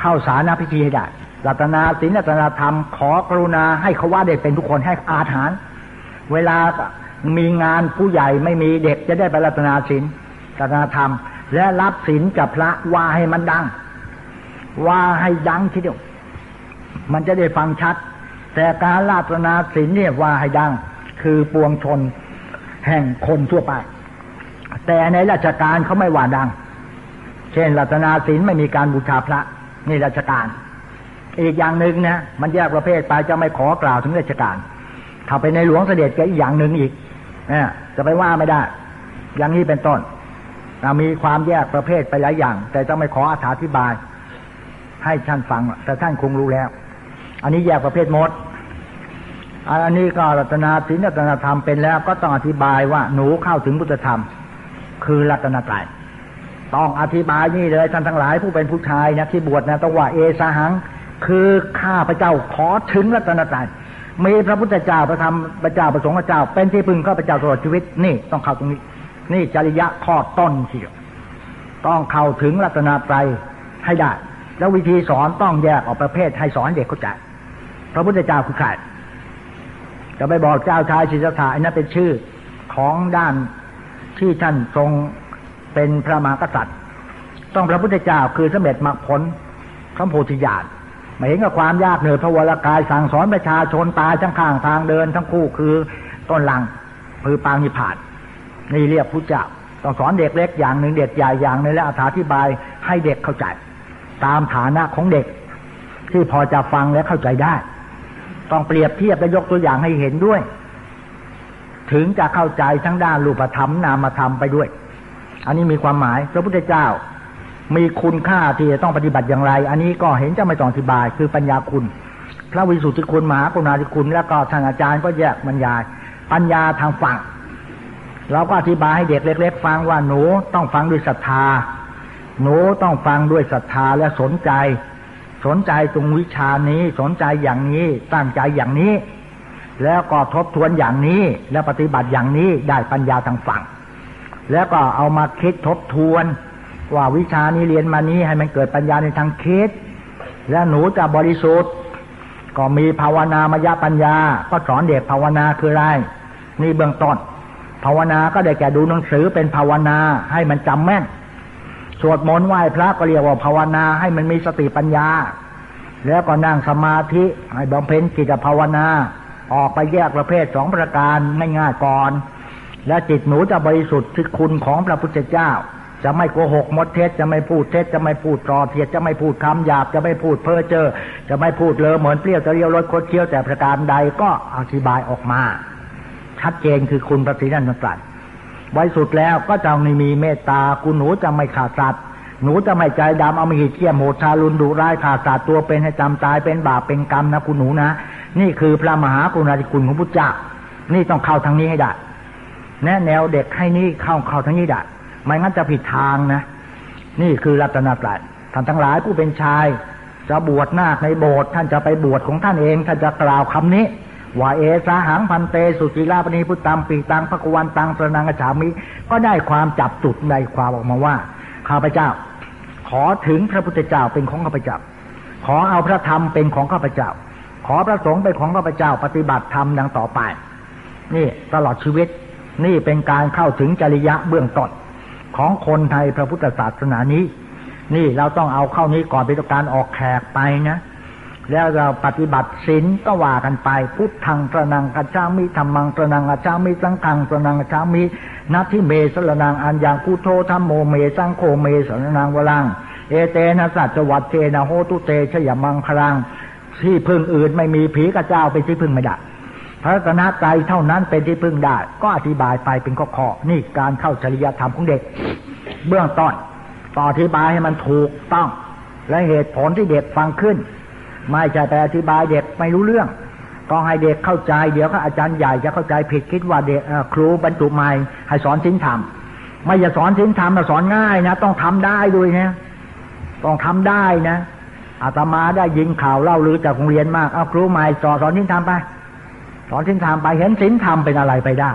เข้าสารพิธีให้ได้รัตนาศีลรัตนาธรรม ขอกรุณาให้เขาว่าเด็กเป็นทุกคนให้อาถานเวลามีงานผู้ใหญ่ไม่มีเด็กจะได้ไปรัตนาศีลรัตนาธรรม และรับศีลกับพระว่าให้มันดัง ว่าให้ดังทีเดียวมันจะได้ฟังชัด แต่การรัตนาศีลเนี่ยว่าให้ดัง คือปวงชนแห่งคนทั่วไป แต่ในราชการเขาไม่ว่าดัง เช่นรัตนาศีลไม่มีการบูชาพระนี่ราชการอีกอย่างหนึ่งนะมันแยกประเภทไปจะไม่ขอกล่าวถึงราชการ ถ้าไปในหลวงเสด็จก็อีกอย่างหนึ่งอีกนี่ยจะไปว่าไม่ได้ อย่างนี้เป็นต้น มีความแยกประเภทไปหลายอย่าง แต่จะไม่ขออธิบาย ให้ท่านฟัง แต่ท่านคงรู้แล้ว อันนี้แยกประเภทมด อันนี้ก็รัตนาศีลรัตนาธรรมเป็นแล้วก็ต้องอธิบายว่าหนูเข้าถึงพุทธธรรม คือรัตนตรัยต้องอธิบายนี่เลยท่านทั้งหลายผู้เป็นผู้ชายนะที่บวชนะต้องว่าเอสาหัง คือข้าพระเจ้าขอถึงรัตนตรัยมีพระพุทธเจ้าประธรรมพระเจ้าประสงค์พระเจ้า เป็นที่พึ่งข้าพระเจ้าตลอดชีวิตนี่ต้องเข้าตรงนี้ นี่จริยะข้อต้นเสียต้องเข้าถึงรัตนตรให้ได้ แล้ววิธีสอนต้องแยกออกประเภทให้สอนเด็กเข้าใจพระพุทธเจ้าคือใครจะไปบอกเจ้าชายศิษฐาอันนั้นเป็นชื่อของด้านที่ท่านทรงเป็นพระมหากษัตริย์ ต้องพระพุทธเจ้าคือสมเด็จมรรคผลพระโพธิญาณไม่เห็นกับความยากเหนื่อยพระวรากายสั่งสอนประชาชนตายทั้งข้างทางเดินทั้งคู่คือต้นลังพือปางนิพพาน นี่เรียกพุทธเจ้าต้องสอนเด็กเล็กอย่างหนึ่งเด็กใหญ่อย่างหนึ่งและอธิบายให้เด็กเข้าใจ ตามฐานะของเด็ก ที่พอจะฟังและเข้าใจได้ ต้องเปรียบเทียบและยกตัวอย่างให้เห็นด้วย ถึงจะเข้าใจทั้งด้านรูปธรรมนามธรรมไปด้วย อันนี้มีความหมายพระพุทธเจ้า มีคุณค่าที่จะต้องปฏิบัติอย่างไร อันนี้ก็เห็นจะไม่ต้องอธิบาย คือปัญญาคุณ พระวิสุทธิคุณมหากรุณาธิคุณ แล้วก็ท่านอาจารย์ก็แยกบรรยาย ปัญญาทางฝั่ง เราก็อธิบายให้เด็กเล็ก ๆ ฟังว่าหนูต้องฟังด้วยศรัทธา หนูต้องฟังด้วยศรัทธาและสนใจ สนใจตรงวิชานี้สนใจอย่างนี้ตั้งใจอย่างนี้ แล้วก็ทบทวนอย่างนี้แล้วปฏิบัติอย่างนี้ได้ปัญญาทางฝั่ง แล้วก็เอามาคิดทบทวน ว่าวิชานี้เรียนมานี้ให้มันเกิดปัญญาในทางคิด และหนูจะบริสุทธิ์ก็มีภาวนามยปัญญา ก็สอนเด็กภาวนาคืออะไรนี่เบื้องต้น ภาวนาก็ได้แก่ดูหนังสือเป็นภาวนาให้มันจำแม่น สวดมนต์ไหว้พระก็เรียกว่าภาวนาให้มันมีสติปัญญา แล้วก็นั่งสมาธิให้บำเพ็ญจิตภาวนา ออกไปแยกประเภทสองประการง่ายๆก่อน และจิตหนูจะบริสุทธิ์ที่คุณของพระพุทธเจ้า จะไม่โกหกมดเท็จจะไม่พูดเท็จจะไม่พูดตรอเทียดจะไม่พูดคำหยาบจะไม่พูดเพ้อเจ้อจะไม่พูดเลอเหมือนเปรี้ยวจะเรียวรสคดเคี้ยวแต่ประการใดก็อธิบายออกมา ชัดเจนคือคุณพระศรีนันทรัตไว้สุดแล้วก็จะมีเมตตาคุณหนูจะไม่ขาดสัตว์หนูจะไม่ใจดำเอามาหิเที่ยมโหดชาลุนดุร้ายขาดสัตว์ตัวเป็นให้จำตายเป็นบาปเป็นกรรมนะคุณหนูนะ นี่คือพระมหากรุณาธิคุณของพุทธเจ้า นี่ต้องเข้าทางนี้ให้ได้แนะแนวเด็กให้นี่เข้าเข้าทางนี้ได้ไม่งั้นจะผิดทางนะ นี่คือรัตนตรัยท่านทั้งหลายผู้เป็นชาย จะบวชนาคในโบสถ์ท่านจะไปบวชของท่านเอง ท่านจะกล่าวคำนี้ ว่าเอสาหังพันเตสุจิลาปณีพุตตามปีตังพระกวันตังประนังกฉามิ ก็ได้ความจับจุดในความออกมาว่าข้าพเจ้า ขอถึงพระพุทธเจ้าเป็นของข้าพเจ้า ขอเอาพระธรรมเป็นของข้าพเจ้า ขอพระสงฆ์เป็นของข้าพเจ้า ปฏิบัติธรรมดังต่อไป นี่ตลอดชีวิต นี่เป็นการเข้าถึงจริยะเบื้องต้นของคนไทยพระพุทธศาสนานี้ นี่เราต้องเอาเข้านี้ก่อนเป็นการออกแขกไปนะ แล้วเราปฏิบัติศีลก็ว่ากันไป พุทธังตระนังกัจจามิธรรมังตระนังกัจจามิสังฆังตระนังกัจจามินัตถิเมสรนังอันยังพุทโธธรรมโมเมสังโฆเมสรนังวรัง เอเตนะสัจวัตเจนะโหตุเตชยมังคลัง ที่พึ่งอื่นไม่มีผีกระเจ้าเป็นที่พึ่งไม่ได้พระกนาใจเท่านั้นเป็นที่พึ่งได้ ก็อธิบายไปเป็นข้อๆนี่การเข้าจริยธรรมของเด็ก เบื้องต้นต่ออธิบายให้มันถูกต้องและเหตุผลที่เด็กฟังขึ้น ไม่ใช่ไปอธิบายเด็กไม่รู้เรื่อง ก็ให้เด็กเข้าใจ เดี๋ยวก็อาจารย์ใหญ่จะเข้าใจผิดคิดว่าเด็กครูบรรจุใหม่ให้สอนสิ้นธรรมไม่จะสอนสิ้นธรรมแต่สอนง่ายนะ ต้องทำได้ด้วยนะต้องทำได้นะอาตมาได้ยินข่าวเล่าลือจากโรงเรียนมากเอาครูใหม่สอนสอนสิ้นธรรมไปสอนสิ้นธรรมไปเห็นสิ้นธรรมเป็นอะไรไปได้